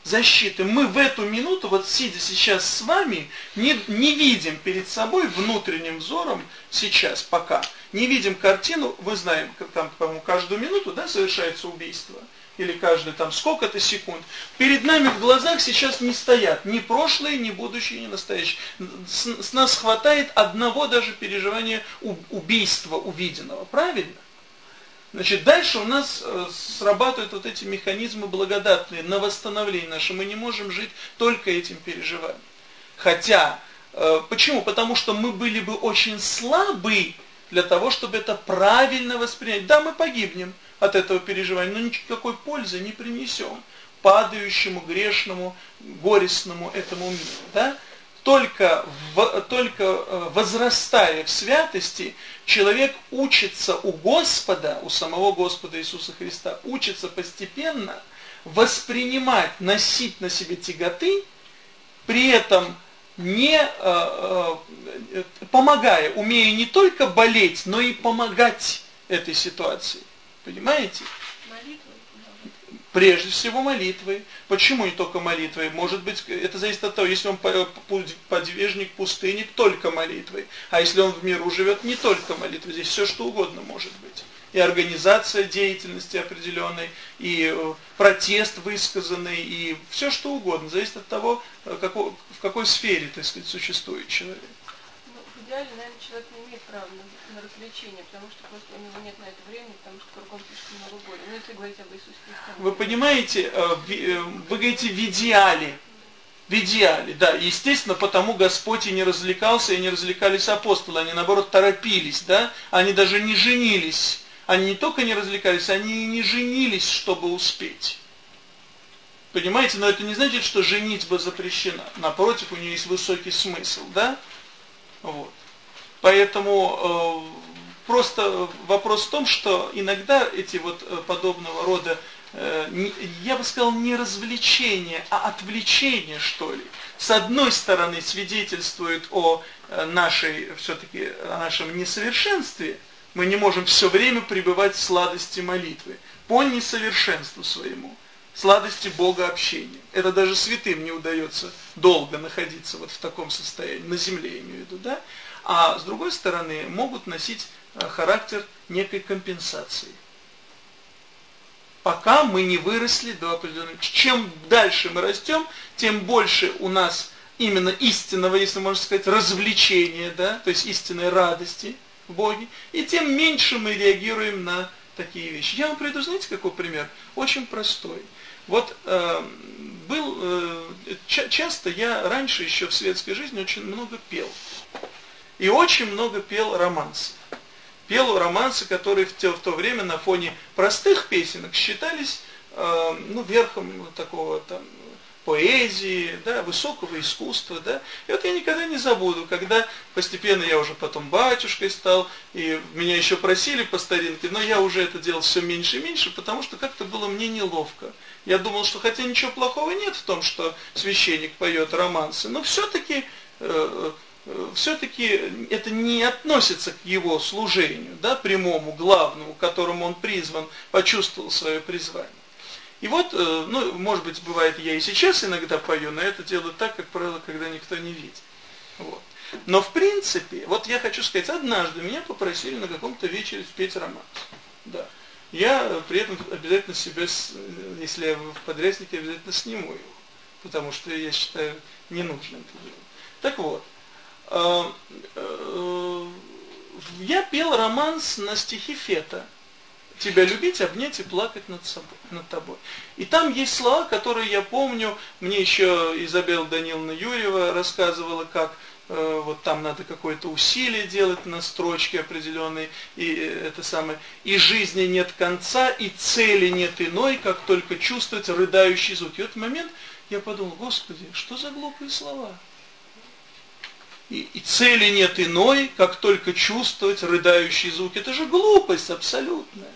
Защиты. Мы в эту минуту, вот сидя сейчас с вами, не, не видим перед собой внутренним взором сейчас пока не видим картину, мы знаем, как там, по-моему, каждую минуту, да, совершается убийство, или каждые там сколько-то секунд. Перед нами в глазах сейчас не стоят ни прошлое, ни будущее, ни настоящее. С, с нас хватает одного даже переживания убийства увиденного, правильно? Значит, дальше у нас э, срабатывают вот эти механизмы благодатные на восстановление наше. Мы не можем жить только этим переживанием. Хотя, э, почему? Потому что мы были бы очень слабы для того, чтобы это правильно воспринять. Да, мы погибнем от этого переживания, но никакой пользы не принесем падающему, грешному, горестному этому миру. Да? Только, в, только э, возрастая в святости, человек учится у Господа, у самого Господа Иисуса Христа, учится постепенно воспринимать, носить на себе тяготы, при этом не э, э, помогая, умея не только болеть, но и помогать этой ситуации. Понимаете? Прежде всего молитвой. Почему не только молитвой? Может быть, это зависит от того, если он подвижник пустыни, только молитвой. А если он в миру живет, не только молитвой. Здесь все что угодно может быть. И организация деятельности определенной, и э, протест высказанный, и все что угодно. Зависит от того, э, в какой сфере, так сказать, существует человек. Ну, в идеале, наверное, человек не имеет права на, на развлечение, потому что просто у него нет на это времени, потому что кругом слишком много боли. Ну, если говорить об Иисусе Христе. Вы понимаете, э, вы говорите в идеале. В идеале, да. Естественно, потому Господь и не развлекался, и не развлекались апостолы. Они, наоборот, торопились, да. Они даже не женились. Они не только не развлекались, они и не женились, чтобы успеть. Понимаете, но это не значит, что женитьба запрещена. Напротив, у нее есть высокий смысл, да? Вот. Поэтому э, просто вопрос в том, что иногда эти вот э, подобного рода, э, я бы сказал, не развлечения, а отвлечения, что ли. С одной стороны, свидетельствует о нашей, все-таки, о нашем несовершенстве. Мы не можем все время пребывать в сладости молитвы. По несовершенству своему сладости Бога общения. Это даже святым не удается долго находиться вот в таком состоянии, на земле я имею в виду, да? А с другой стороны, могут носить э, характер некой компенсации. Пока мы не выросли до определенного... Чем дальше мы растем, тем больше у нас именно истинного, если можно сказать, развлечения, да, то есть истинной радости в Боге, и тем меньше мы реагируем на такие вещи. Я вам приведу, знаете, какой пример? Очень простой. Вот э, был, э, ча часто я раньше еще в светской жизни очень много пел. И очень много пел романсы. Пел романсы, которые в, те, в то время на фоне простых песенок считались э, ну, верхом такого там поэзии, да, высокого искусства, да. И вот я никогда не забуду, когда постепенно я уже потом батюшкой стал, и меня еще просили по старинке, но я уже это делал все меньше и меньше, потому что как-то было мне неловко. Я думал, что хотя ничего плохого нет в том, что священник поет романсы, но все-таки э, все-таки это не относится к его служению, да, прямому, главному, которому он призван, почувствовал свое призвание. И вот, э, ну, может быть, бывает, я и сейчас иногда пою, но это делаю так, как правило, когда никто не видит. Вот. Но в принципе, вот я хочу сказать, однажды меня попросили на каком-то вечере спеть романс. Да. Я при этом обязательно себя, если я в подряднике, обязательно сниму его. Потому что я считаю ненужным это делать. Так вот, э, э, я пел романс на стихи Фета тебя любить, обнять и плакать над, собой, над тобой. И там есть слова, которые я помню, мне еще Изабелла Даниловна Юрьева рассказывала, как э, вот там надо какое-то усилие делать на строчке определенной, и э, это самое, и жизни нет конца, и цели нет иной, как только чувствовать рыдающий звук. И в этот момент я подумал, Господи, что за глупые слова? И, и цели нет иной, как только чувствовать рыдающий звук. Это же глупость абсолютная.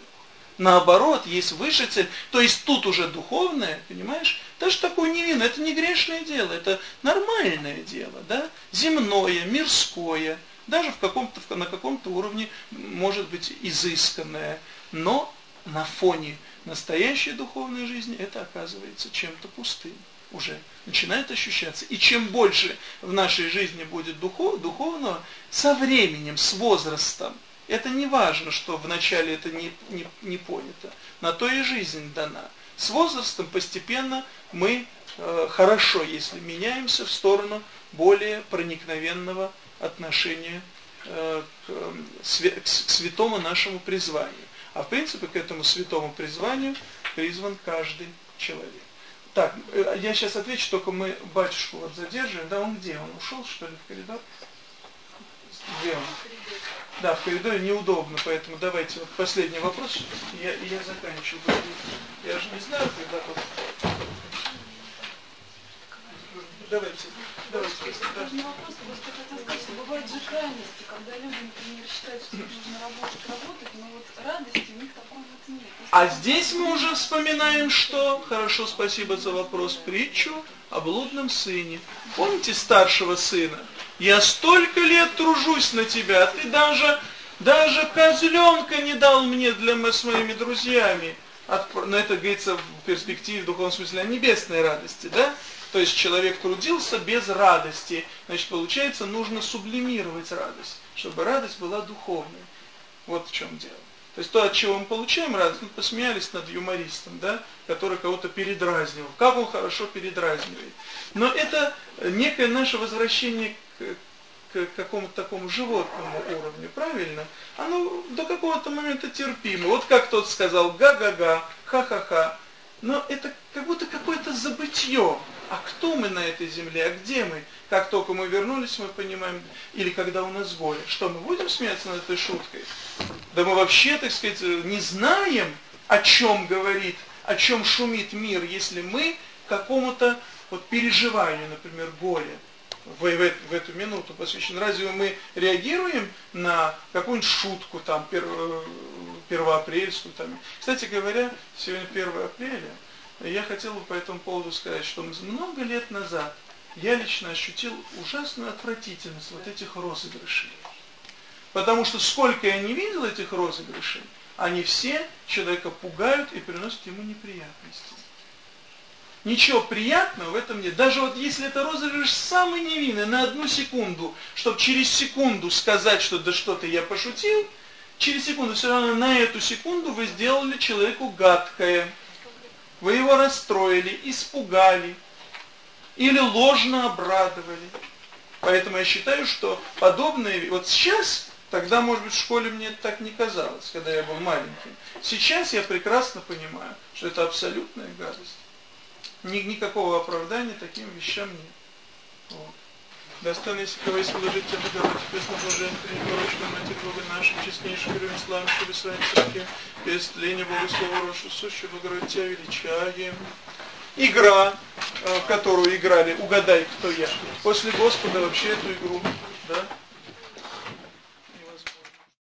Наоборот, есть высшая цель. То есть тут уже духовное, понимаешь? Даже такое невинное, это не грешное дело, это нормальное дело, да? Земное, мирское, даже в каком-то, на каком-то уровне может быть изысканное. Но на фоне настоящей духовной жизни это оказывается чем-то пустым уже начинает ощущаться. И чем больше в нашей жизни будет духов, духовного, со временем, с возрастом, Это не важно, что вначале это не, не, не понято. На то и жизнь дана. С возрастом постепенно мы э, хорошо, если меняемся в сторону более проникновенного отношения э, к, к, святому нашему призванию. А в принципе к этому святому призванию призван каждый человек. Так, э, я сейчас отвечу, только мы батюшку вот задерживаем. Да, он где? Он ушел, что ли, в коридор? Где он? Да, в коридоре неудобно, поэтому давайте вот последний вопрос. Я, я заканчиваю. Я же не знаю, когда вот... Давайте. Давайте. Важный вопрос, просто хотел сказать, что бывают же крайности, когда люди, например, считают, что нужно работать, работать, но вот радости у них такой вот нет. А здесь мы уже вспоминаем, что, хорошо, спасибо за вопрос, притчу о блудном сыне. Помните старшего сына? Я столько лет тружусь на тебя, а ты даже, даже козленка не дал мне для мы с моими друзьями. От, но это говорится в перспективе, в духовном смысле, о небесной радости, да? То есть человек трудился без радости. Значит, получается, нужно сублимировать радость, чтобы радость была духовной. Вот в чем дело. То есть то, от чего мы получаем радость, мы посмеялись над юмористом, да, который кого-то передразнил. Как он хорошо передразнивает. Но это некое наше возвращение к, к какому-то такому животному уровню, правильно? Оно до какого-то момента терпимо. Вот как тот сказал, га-га-га, ха-ха-ха. Но это как будто какое-то забытье а кто мы на этой земле, а где мы? Как только мы вернулись, мы понимаем, или когда у нас горе. Что, мы будем смеяться над этой шуткой? Да мы вообще, так сказать, не знаем, о чем говорит, о чем шумит мир, если мы какому-то вот переживанию, например, горе, в, в, в эту минуту посвящен. Разве мы реагируем на какую-нибудь шутку там пер, э, первоапрельскую там? Кстати говоря, сегодня 1 апреля, я хотел бы по этому поводу сказать, что много лет назад я лично ощутил ужасную отвратительность вот этих розыгрышей. Потому что сколько я не видел этих розыгрышей, они все человека пугают и приносят ему неприятности. Ничего приятного в этом нет. Даже вот если это розыгрыш самый невинный, на одну секунду, чтобы через секунду сказать, что да что-то я пошутил, через секунду, все равно на эту секунду вы сделали человеку гадкое. Вы его расстроили, испугали или ложно обрадовали. Поэтому я считаю, что подобные... Вот сейчас, тогда, может быть, в школе мне так не казалось, когда я был маленьким. Сейчас я прекрасно понимаю, что это абсолютная гадость. Ни, никакого оправдания таким вещам нет. Достойно, кого есть положить тебя Богородице, Пресноблаженной, непорочной Матерь Бога нашей, честнейшей, героем славы, чтобы с вами церкви, без тления Бога Слова Рошу, сущую Богородице, тебя величаем. Игра, в которую играли «Угадай, кто я». После Господа вообще эту игру